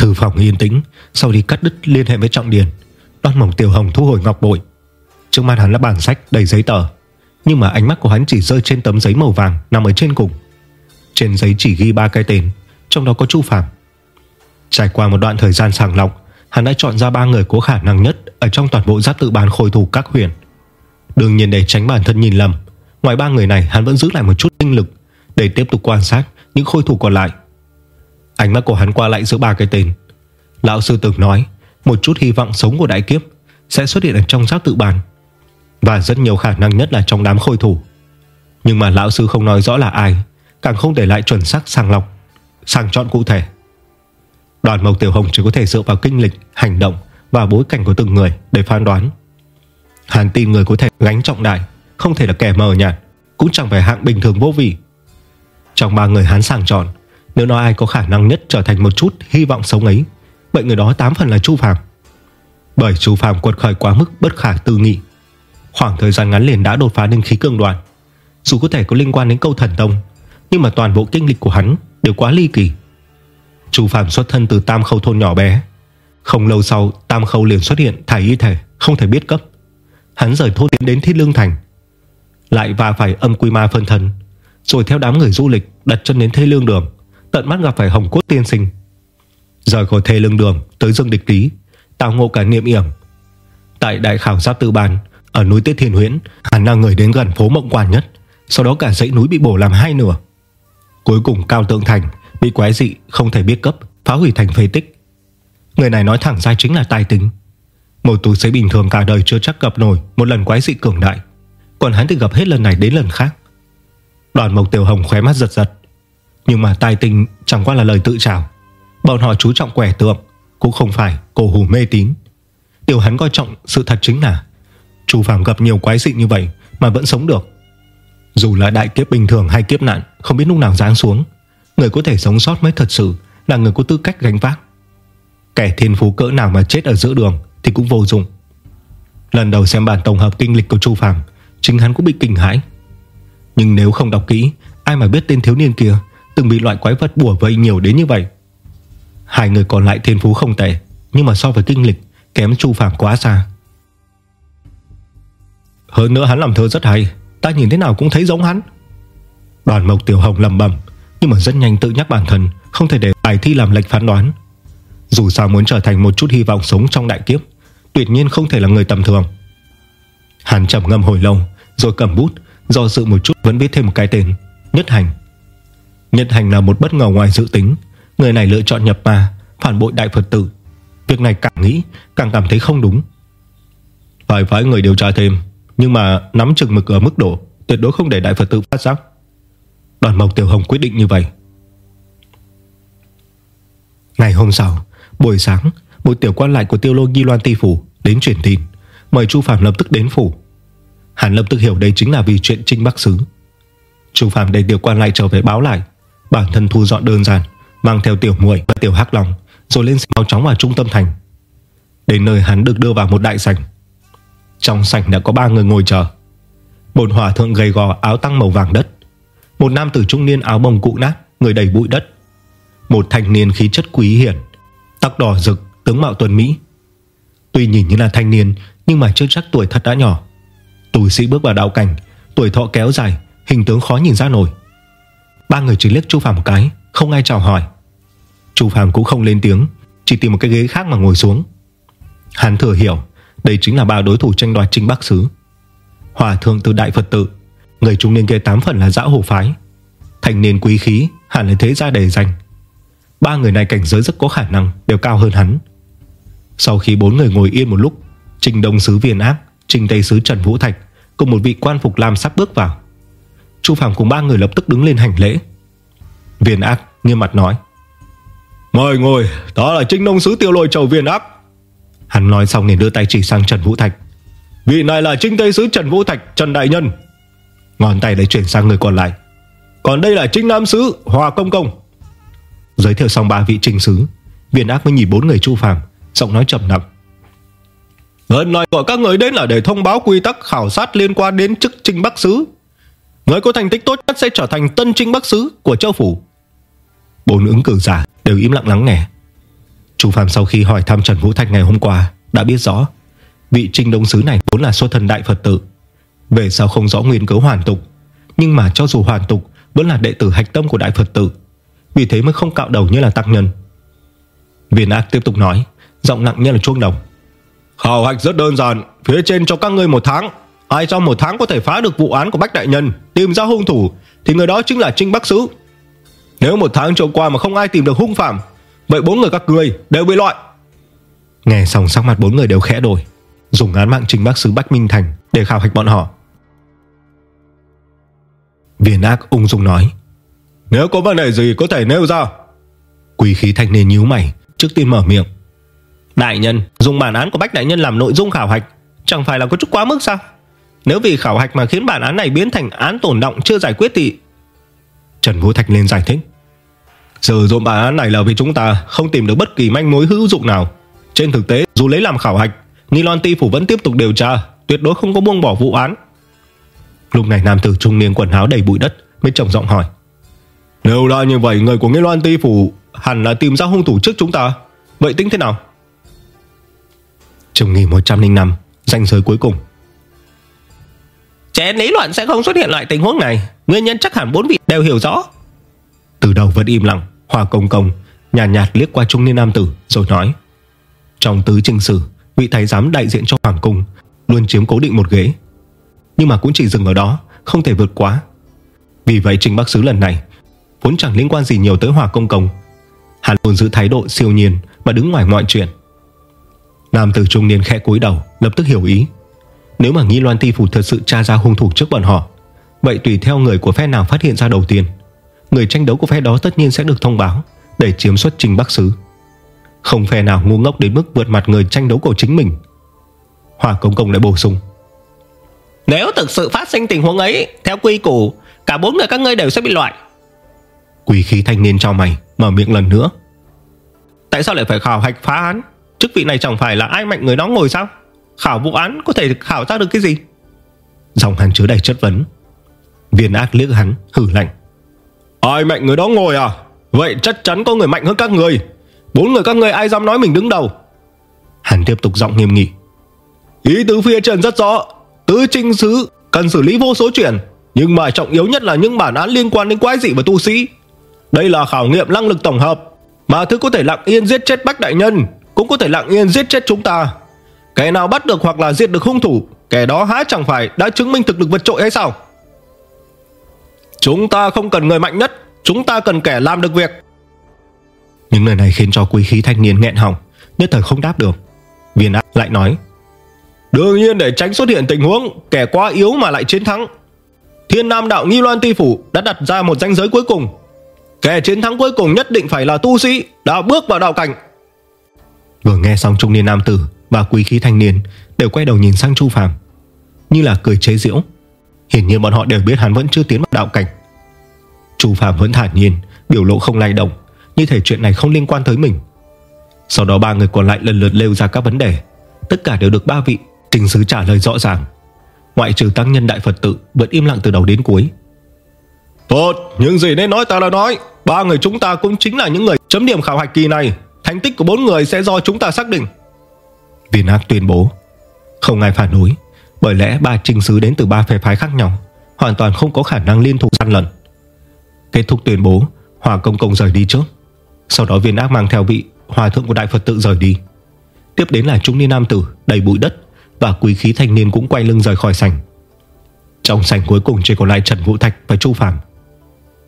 Thư phòng yên tĩnh, Sau khi cắt đứt liên hệ với Trọng Điền, Đoan mỏng Tiểu Hồng thu hồi ngọc bội. Trước mặt hắn là bản sách đầy giấy tờ, Nhưng mà ánh mắt của hắn chỉ rơi trên tấm giấy màu vàng Nằm ở trên cùng. Trên giấy chỉ ghi ba cái tên, Trong đó có Chu Phạm Trải qua một đoạn thời gian sàng lọc, Hắn đã chọn ra ba người có khả năng nhất Ở trong toàn bộ giáp tự bán khôi thủ các huyền. Đương nhiên để tránh bản thân nhìn lầm, Ngoài ba người này hắn vẫn giữ lại một chút tinh lực Để tiếp tục quan sát những khôi thủ còn lại. Ánh mắt của hắn qua lại giữa ba cái tên. Lão sư từng nói, Một chút hy vọng sống của đại kiếp Sẽ xuất hiện ở trong giác tự bàn. Và rất nhiều khả năng nhất là trong đám khôi thủ. Nhưng mà lão sư không nói rõ là ai, Càng không để lại chuẩn xác sàng lọc, Sàng chọn cụ thể. Đoàn Mộc Tiểu Hồng chỉ có thể dựa vào kinh lịch, Hành động và bối cảnh của từng người Để phán đoán. Hắn tin người có thể gánh trọng đại, Không thể là kẻ mờ nhạt, Cũng chẳng phải hạng bình thường vô vị. Trong ba người hắn sàng chọn nếu nói ai có khả năng nhất trở thành một chút Hy vọng sống ấy, Vậy người đó tám phần là Chu Phạm Bởi Chu Phạm quật khởi quá mức bất khả tư nghị. Khoảng thời gian ngắn liền đã đột phá đến khí cường đoàn Dù có thể có liên quan đến câu thần tông, Nhưng mà toàn bộ kinh lịch của hắn Đều quá ly kỳ. Chu Phạm xuất thân từ Tam Khâu thôn nhỏ bé. Không lâu sau, Tam Khâu liền xuất hiện thải y thể, Không thể biết cấp. Hắn rời thôn tiến đến Thiết Lương Thành. Lại và phải âm quy ma phân thân, Rồi theo đám người du lịch đặt chân đến Thê Lương Đường. Tận mắt gặp phải Hồng Cốt Tiên Sinh. Rời khỏi Thê Lương Đường tới Dương Địch Lý Tào ngộ cả niệm yểm. Tại đại khảo giáp tư bàn Ở núi Tiết Thiên Huyễn, Hắn là người đến gần phố Mộng Quan nhất, Sau đó cả dãy núi bị bổ làm hai nửa. Cuối cùng Cao Tượng Thành Bị quái dị không thể biết cấp, Phá hủy thành phế tích. Người này nói thẳng ra chính là tài tính. Một tù sĩ bình thường cả đời chưa chắc gặp nổi Một lần quái dị cường đại, Còn hắn thì gặp hết lần này đến lần khác. Đoàn Mộc Tiểu Hồng khóe mắt giật giật nhưng mà tài tình chẳng qua là lời tự trào Bọn họ chú trọng quẻ tượng, Cũng không phải cổ hủ mê tín. Điều hắn coi trọng sự thật chính là, Chu Phạm gặp nhiều quái dị như vậy Mà vẫn sống được. Dù là đại kiếp bình thường hay kiếp nạn, Không biết lúc nào giáng xuống, Người có thể sống sót mới thật sự Là người có tư cách gánh vác. Kẻ thiên phú cỡ nào mà chết ở giữa đường Thì cũng vô dụng. Lần đầu xem bản tổng hợp kinh lịch của Chu Phạm Chính hắn cũng bị kinh hãi. Nhưng nếu không đọc kỹ, Ai mà biết tên thiếu niên kia Từng bị loại quái vật bùa vây nhiều đến như vậy. Hai người còn lại thiên phú không tệ, Nhưng mà so với kinh lịch, Kém Chu Phạm quá xa. Hơn nữa hắn làm thơ rất hay, Ta nhìn thế nào cũng thấy giống hắn. Đoàn Mộc Tiểu Hồng lầm bầm Nhưng mà rất nhanh tự nhắc bản thân, Không thể để bài thi làm lệch phán đoán. Dù sao muốn trở thành một chút hy vọng sống trong đại kiếp, Tuyệt nhiên không thể là người tầm thường. Hắn trầm ngâm hồi lâu, Rồi cầm bút, Do dự một chút vẫn viết thêm một cái tên, Nhất Hành. Nhất Hành là một bất ngờ ngoài dự tính. Người này lựa chọn nhập ma, Phản bội đại Phật tử. Việc này càng nghĩ, càng cảm thấy không đúng. Phải phải người điều tra thêm, Nhưng mà nắm chừng mực ở mức độ, Tuyệt đối không để đại Phật tử phát giác. Đoàn Mộc Tiểu Hồng quyết định như vậy. Ngày hôm sau, Buổi sáng, Một tiểu quan lại của tiêu lô Ghi Loan Ti Phủ Đến truyền tin. Mời Chu Phạm lập tức đến phủ. Hắn lập tức hiểu đây chính là vì chuyện Trinh Bắc Sứ. Chu Phạm để tiểu quan lại trở về báo lại. Bản thân thu dọn đơn giản Mang theo tiểu muội và tiểu hắc lòng Rồi lên mau chóng vào trung tâm thành. Đến nơi hắn được đưa vào một đại sảnh. Trong sảnh đã có ba người ngồi chờ. Một hòa thượng gầy gò áo tăng màu vàng đất. Một nam tử trung niên áo bồng cụ nát Người đầy bụi đất. Một thanh niên khí chất quý hiển Tóc đỏ rực, tướng mạo tuần Mỹ. Tuy nhìn như là thanh niên Nhưng mà chưa chắc tuổi thật đã nhỏ. Tù sĩ bước vào đạo cảnh Tuổi thọ kéo dài, hình tướng khó nhìn ra nổi. Ba người chỉ liếc Chu Phạm một cái, Không ai chào hỏi. Chu Phạm cũng không lên tiếng, Chỉ tìm một cái ghế khác mà ngồi xuống. Hắn thừa hiểu, Đây chính là ba đối thủ tranh đoạt trinh Bắc Sứ. Hòa thượng từ Đại Phật Tự, Người trung niên kia tám phần là dã hổ phái. Thành niên quý khí, Hẳn là thế gia đề danh. Ba người này cảnh giới rất có khả năng, Đều cao hơn hắn. Sau khi bốn người ngồi yên một lúc Trình Đông Sứ Viên Ác Trình Tây Sứ Trần Vũ Thạch Cùng một vị quan phục lam sắp bước vào. Chu Phạm cùng ba người lập tức đứng lên hành lễ. Viên Ác nghiêm mặt nói, Mời ngồi, Đó là Trinh nông Sứ tiêu lôi chầu Viên Ác. Hắn nói xong liền đưa tay chỉ sang Trần Vũ Thạch. Vị này là Trinh Tây Sứ Trần Vũ Thạch, Trần Đại Nhân. Ngón tay lại chuyển sang người còn lại. Còn đây là Trinh Nam Sứ, Hòa Công Công. Giới thiệu xong ba vị trình sứ, Viên ác mới nhìn bốn người chu phàm, Giọng nói chậm nặng. Lần này gọi các người đến là để thông báo quy tắc khảo sát liên quan đến chức trinh bắc sứ. Người có thành tích tốt nhất sẽ trở thành tân trinh bắc sứ của châu phủ. Bốn ứng cử giả đều im lặng lắng nghe. Chu Phạm sau khi hỏi thăm Trần Vũ Thạch ngày hôm qua Đã biết rõ, Vị trinh đông sứ này vốn là xuất thần đại Phật tử. Về sau không rõ nguyên cớ hoàn tục, Nhưng mà cho dù hoàn tục, Vẫn là đệ tử hạch tâm của đại Phật tử. Vì thế mới không cạo đầu như là tăng nhân. Viên ác tiếp tục nói, Giọng nặng như là chuông đồng. Khảo hạch rất đơn giản, Phía trên cho các ngươi một tháng. Ai trong một tháng có thể phá được vụ án của Bách Đại Nhân, Tìm ra hung thủ, Thì người đó chính là Trinh Bắc Sứ. Nếu một tháng trôi qua mà không ai tìm được hung phạm, Vậy bốn người các người đều bị loại. Nghe xong sắc mặt bốn người đều khẽ đổi, Dùng án mạng Trinh Bắc Sứ Bách Minh Thành Để khảo hạch bọn họ. Viên ác ung dung nói, Nếu có vấn đề gì có thể nêu ra. Quỷ khí thanh niên nhíu mày, Trước tiên mở miệng, Đại nhân, dùng bản án của Bách Đại Nhân làm nội dung khảo hạch, Chẳng phải là có chút quá mức sao? Nếu vì khảo hạch mà khiến bản án này biến thành án tổn động chưa giải quyết thì Trần Vũ Thạch lên giải thích. Sử dụng bản án này là vì chúng ta Không tìm được bất kỳ manh mối hữu dụng nào. Trên thực tế, dù lấy làm khảo hạch Nghi Loan Ti Phủ vẫn tiếp tục điều tra, Tuyệt đối không có buông bỏ vụ án. Lúc này nam tử trung niên quần áo đầy bụi đất Mới trầm giọng hỏi. Nếu là như vậy, người của Nghi Loan Ti Phủ Hẳn là tìm ra hung thủ trước chúng ta. Vậy tính thế nào? Trường nghỉ 105 Danh giới cuối cùng. Chén lý luận sẽ không xuất hiện loại tình huống này. Nguyên nhân chắc hẳn bốn vị đều hiểu rõ. Từ đầu vẫn im lặng Hòa công công nhàn nhạt, nhạt liếc qua trung niên nam tử Rồi nói. Trong tứ trình sử Vị thái giám đại diện cho hoàng cung Luôn chiếm cố định một ghế. Nhưng mà cũng chỉ dừng ở đó Không thể vượt quá. Vì vậy trình bác sứ lần này Vốn chẳng liên quan gì nhiều tới hòa công công. Hắn luôn giữ thái độ siêu nhiên Mà đứng ngoài mọi chuyện. Nam tử trung niên khẽ cúi đầu Lập tức hiểu ý. Nếu mà nghi loan ti phủ thật sự tra ra hung thủ trước bọn họ Vậy tùy theo người của phe nào phát hiện ra đầu tiên Người tranh đấu của phe đó tất nhiên sẽ được thông báo Để chiếm xuất trình Bắc Sứ Không phe nào ngu ngốc đến mức vượt mặt người tranh đấu của chính mình. Hòa công công lại bổ sung. Nếu thực sự phát sinh tình huống ấy Theo quy củ Cả bốn người các ngươi đều sẽ bị loại. Quỷ khí thanh niên cho mày Mở miệng lần nữa. Tại sao lại phải khảo hạch phá án? Chức vị này chẳng phải là ai mạnh người đó ngồi sao Khảo vụ án có thể khảo ra được cái gì? Dòng hắn chứa đầy chất vấn. Viên ác liếc hắn hử lạnh. Ai mạnh người đó ngồi à? Vậy chắc chắn có người mạnh hơn các người. Bốn người các người ai dám nói mình đứng đầu? Hắn tiếp tục giọng nghiêm nghị. Ý tứ phía trên rất rõ. Tứ trinh sứ cần xử lý vô số chuyện Nhưng mà trọng yếu nhất là những bản án liên quan đến quái dị và tu sĩ. Đây là khảo nghiệm năng lực tổng hợp Mà thứ có thể lặng yên giết chết bách đại nhân Cũng có thể lặng yên giết chết chúng ta Kẻ nào bắt được hoặc là diệt được hung thủ, Kẻ đó há chẳng phải đã chứng minh thực lực vượt trội hay sao? Chúng ta không cần người mạnh nhất, Chúng ta cần kẻ làm được việc. Những lời này khiến cho quý khí thanh niên nghẹn họng, Nhất thời không đáp được. Viên ác lại nói, Đương nhiên để tránh xuất hiện tình huống Kẻ quá yếu mà lại chiến thắng, Thiên Nam Đạo Nghi Loan Ti Phủ đã đặt ra một danh giới cuối cùng. Kẻ chiến thắng cuối cùng nhất định phải là tu sĩ Đã bước vào đạo cảnh. Vừa nghe xong, trung niên nam tử và quý khí thanh niên Đều quay đầu nhìn sang Chu Phàm Như là cười chế giễu. Hiển nhiên bọn họ đều biết hắn vẫn chưa tiến vào đạo cảnh. Chu Phàm vẫn thản nhiên Biểu lộ không lay động Như thể chuyện này không liên quan tới mình. Sau đó ba người còn lại lần lượt lêu ra các vấn đề. Tất cả đều được ba vị Trình sứ trả lời rõ ràng. Ngoại trừ tăng nhân đại Phật tự Vẫn im lặng từ đầu đến cuối. Tốt, những gì nên nói ta đã nói. Ba người chúng ta cũng chính là những người chấm điểm khảo hạch kỳ này. Thành tích của bốn người sẽ do chúng ta xác định. Viên ác tuyên bố. Không ai phản đối, bởi lẽ ba trình sứ đến từ ba phe phái khác nhau Hoàn toàn không có khả năng liên thủ gian lận. Kết thúc tuyên bố, Hòa công công rời đi trước. Sau đó viên ác mang theo vị Hòa thượng của Đại Phật tự rời đi. Tiếp đến là trung niên nam tử đầy bụi đất Và quý khí thanh niên cũng quay lưng rời khỏi sảnh. Trong sảnh cuối cùng chỉ còn lại Trần Vũ Thạch và Chu Phạm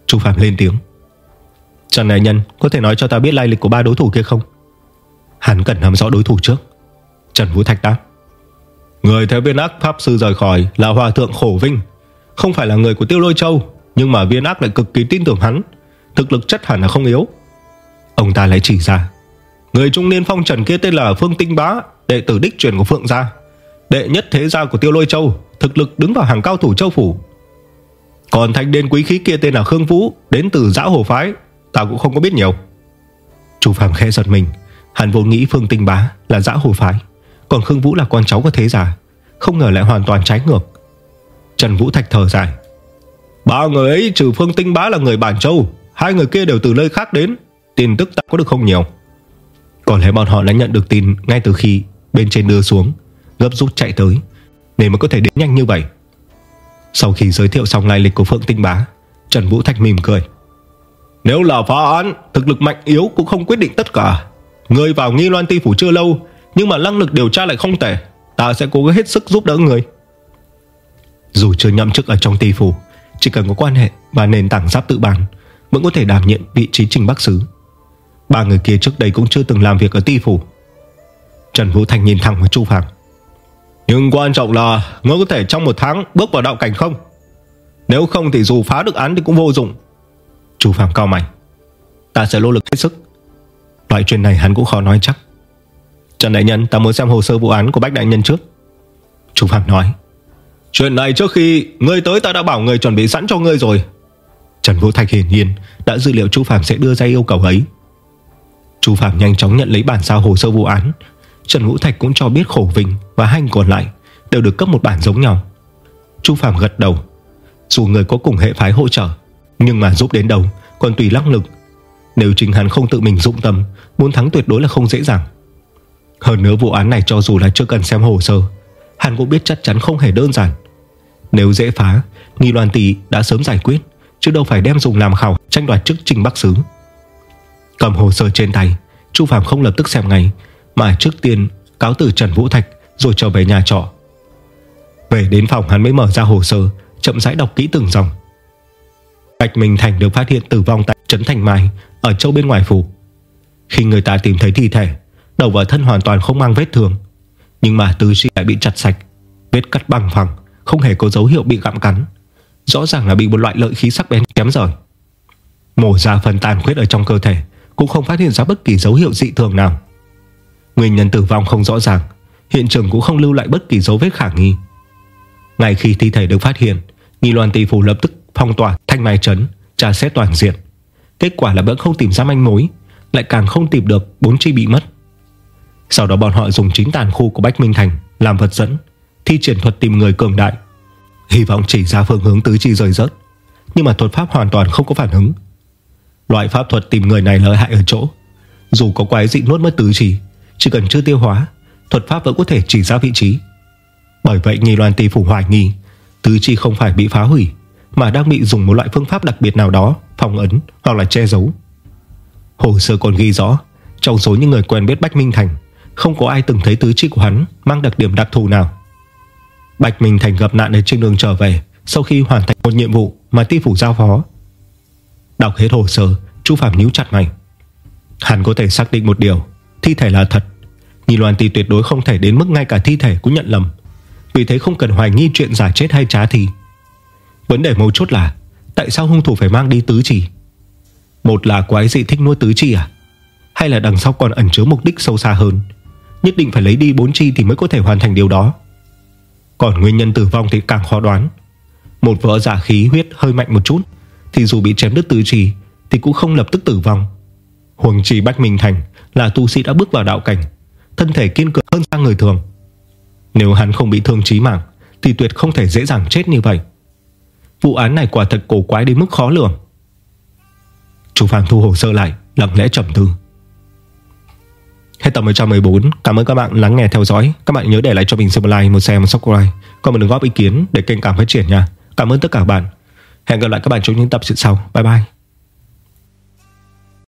Chu Phạm lên tiếng. Trần Đại Nhân, có thể nói cho ta biết lai lịch của ba đối thủ kia không? Hắn cần nắm rõ đối thủ trước. Trần Vũ Thạch đáp. Người theo viên ác pháp sư rời khỏi Là hòa thượng khổ vinh. Không phải là người của tiêu lôi châu, Nhưng mà viên ác lại cực kỳ tin tưởng hắn. Thực lực chất hẳn là không yếu. Ông ta lại chỉ ra. Người trung niên phong trần kia tên là Phương Tinh Bá, Đệ tử đích truyền của Phượng Gia. Đệ nhất thế gia của tiêu lôi châu, Thực lực đứng vào hàng cao thủ châu phủ. Còn thanh niên quý khí kia tên là Khương Vũ, Đến từ giã hồ phái. Ta cũng không có biết nhiều. Chu Phạm khẽ giật mình. Hắn vô nghĩ Phương Tinh Bá là giã hồ phái còn Khương Vũ là con cháu của thế giả Không ngờ lại hoàn toàn trái ngược. Trần Vũ Thạch thở dài. Ba người ấy, trừ Phương Tinh Bá là người Bản Châu, Hai người kia đều từ nơi khác đến, Tin tức ta có được không nhiều. Có lẽ bọn họ đã nhận được tin Ngay từ khi bên trên đưa xuống, Gấp rút chạy tới, Nên mới có thể đến nhanh như vậy. Sau khi giới thiệu xong lai lịch của Phượng Tinh Bá, Trần Vũ Thạch mỉm cười. Nếu là phá án, Thực lực mạnh yếu cũng không quyết định tất cả. Người vào nghi loan ti phủ chưa lâu nhưng mà năng lực điều tra lại không tệ. Ta sẽ cố gắng hết sức giúp đỡ người. Dù chưa nhậm chức ở trong tỷ phủ, Chỉ cần có quan hệ và nền tảng giáp tự bàn, Vẫn có thể đảm nhiệm vị trí trình bắc sứ. Ba người kia trước đây cũng chưa từng làm việc ở tỷ phủ. Trần Vũ Thành nhìn thẳng vào Chu Phạm. Nhưng quan trọng là Ngươi có thể trong một tháng bước vào đạo cảnh không? Nếu không thì dù phá được án thì cũng vô dụng. Chu Phạm cao mày. Ta sẽ nỗ lực hết sức. Loại chuyện này hắn cũng khó nói chắc. Trần Đại Nhân ta muốn xem hồ sơ vụ án của Bách Đại Nhân trước. Chú Phạm nói Chuyện này trước khi Ngươi tới ta đã bảo người chuẩn bị sẵn cho ngươi rồi. Trần Vũ Thạch hiển nhiên Đã dự liệu chú Phạm sẽ đưa ra yêu cầu ấy. Chú Phạm nhanh chóng nhận lấy bản sao hồ sơ vụ án. Trần Vũ Thạch cũng cho biết khổ vinh Và hành còn lại Đều được cấp một bản giống nhau. Chú Phạm gật đầu Dù người có cùng hệ phái hỗ trợ Nhưng mà giúp đến đâu còn tùy lăng lực. Nếu chính hắn không tự mình dụng tâm Muốn thắng tuyệt đối là không dễ dàng hơn nữa vụ án này cho dù là chưa cần xem hồ sơ, Hắn cũng biết chắc chắn không hề đơn giản. Nếu dễ phá, Nghi Loan Tỷ đã sớm giải quyết, Chứ đâu phải đem dùng làm khảo, tranh đoạt chức trình Bắc Sứ. Cầm hồ sơ trên tay, Chu Phạm không lập tức xem ngay, Mà trước tiên cáo từ Trần Vũ Thạch Rồi trở về nhà trọ. Về đến phòng hắn mới mở ra hồ sơ, Chậm rãi đọc kỹ từng dòng. Bạch Minh Thành được phát hiện tử vong tại Trấn Thành Mai, Ở châu bên ngoài phủ. Khi người ta tìm thấy thi thể Đầu và thân hoàn toàn không mang vết thương. Nhưng mà tứ chi lại bị chặt sạch, Vết cắt bằng phẳng, Không hề có dấu hiệu bị gặm cắn. Rõ ràng là bị một loại lợi khí sắc bén kém rời. Mổ ra phần tàn khuyết ở trong cơ thể, Cũng không phát hiện ra bất kỳ dấu hiệu dị thường nào. Nguyên nhân tử vong không rõ ràng, Hiện trường cũng không lưu lại bất kỳ dấu vết khả nghi. Ngay khi thi thể được phát hiện, Nghi loan tỷ phủ lập tức phong tỏa, thanh mai trấn, Tra xét toàn diện. Kết quả là vẫn không tìm ra manh mối, Lại càng không tìm được bốn chi bị mất. Sau đó bọn họ dùng chính tàn khu của Bách Minh Thành Làm vật dẫn, Thi triển thuật tìm người cường đại. Hy vọng chỉ ra phương hướng tứ chi rời rớt, Nhưng mà thuật pháp hoàn toàn không có phản ứng. Loại pháp thuật tìm người này lợi hại ở chỗ, Dù có quái dị nuốt mất tứ chi, Chỉ cần chưa tiêu hóa, Thuật pháp vẫn có thể chỉ ra vị trí. Bởi vậy nghi loan tỷ phủ hoài nghi, Tứ chi không phải bị phá hủy, Mà đang bị dùng một loại phương pháp đặc biệt nào đó Phòng ấn hoặc là che giấu. Hồ sơ còn ghi rõ, Trong số những người quen biết Bách Minh Thành không có ai từng thấy tứ chi của hắn Mang đặc điểm đặc thù nào. Bạch Minh Thành gặp nạn ở trên đường trở về, Sau khi hoàn thành một nhiệm vụ Mà ti phủ giao phó. Đọc hết hồ sơ, Chu Phạm nhíu chặt mày. Hắn có thể xác định một điều, Thi thể là thật. Nhìn Loan Ti tuyệt đối không thể đến mức ngay cả thi thể cũng nhận lầm. Vì thế không cần hoài nghi chuyện giả chết hay trá thì Vấn đề mấu chốt là, Tại sao hung thủ phải mang đi tứ chỉ? Một là quái dị thích nuôi tứ chi à? Hay là đằng sau còn ẩn chứa mục đích sâu xa hơn? Nhất định phải lấy đi bốn chi Thì mới có thể hoàn thành điều đó. Còn nguyên nhân tử vong thì càng khó đoán. Một vợ giả khí huyết hơi mạnh một chút, Thì dù bị chém đứt tứ chi, Thì cũng không lập tức tử vong. Huồng trì Bách Minh Thành Là tu sĩ đã bước vào đạo cảnh, Thân thể kiên cường hơn sang người thường. Nếu hắn không bị thương chí mạng, Thì tuyệt không thể dễ dàng chết như vậy. Vụ án này quả thật cổ quái đến mức khó lường. Chú Phạm thu hồ sơ lại, Lặng lẽ trầm tư. Hết tập 114 Cảm ơn các bạn lắng nghe theo dõi. Các bạn nhớ để lại cho mình một like, một share, một subscribe. Còn một đừng góp ý kiến để kênh cảm phát triển nha. Cảm ơn tất cả các bạn. Hẹn gặp lại các bạn trong những tập sau. Bye bye.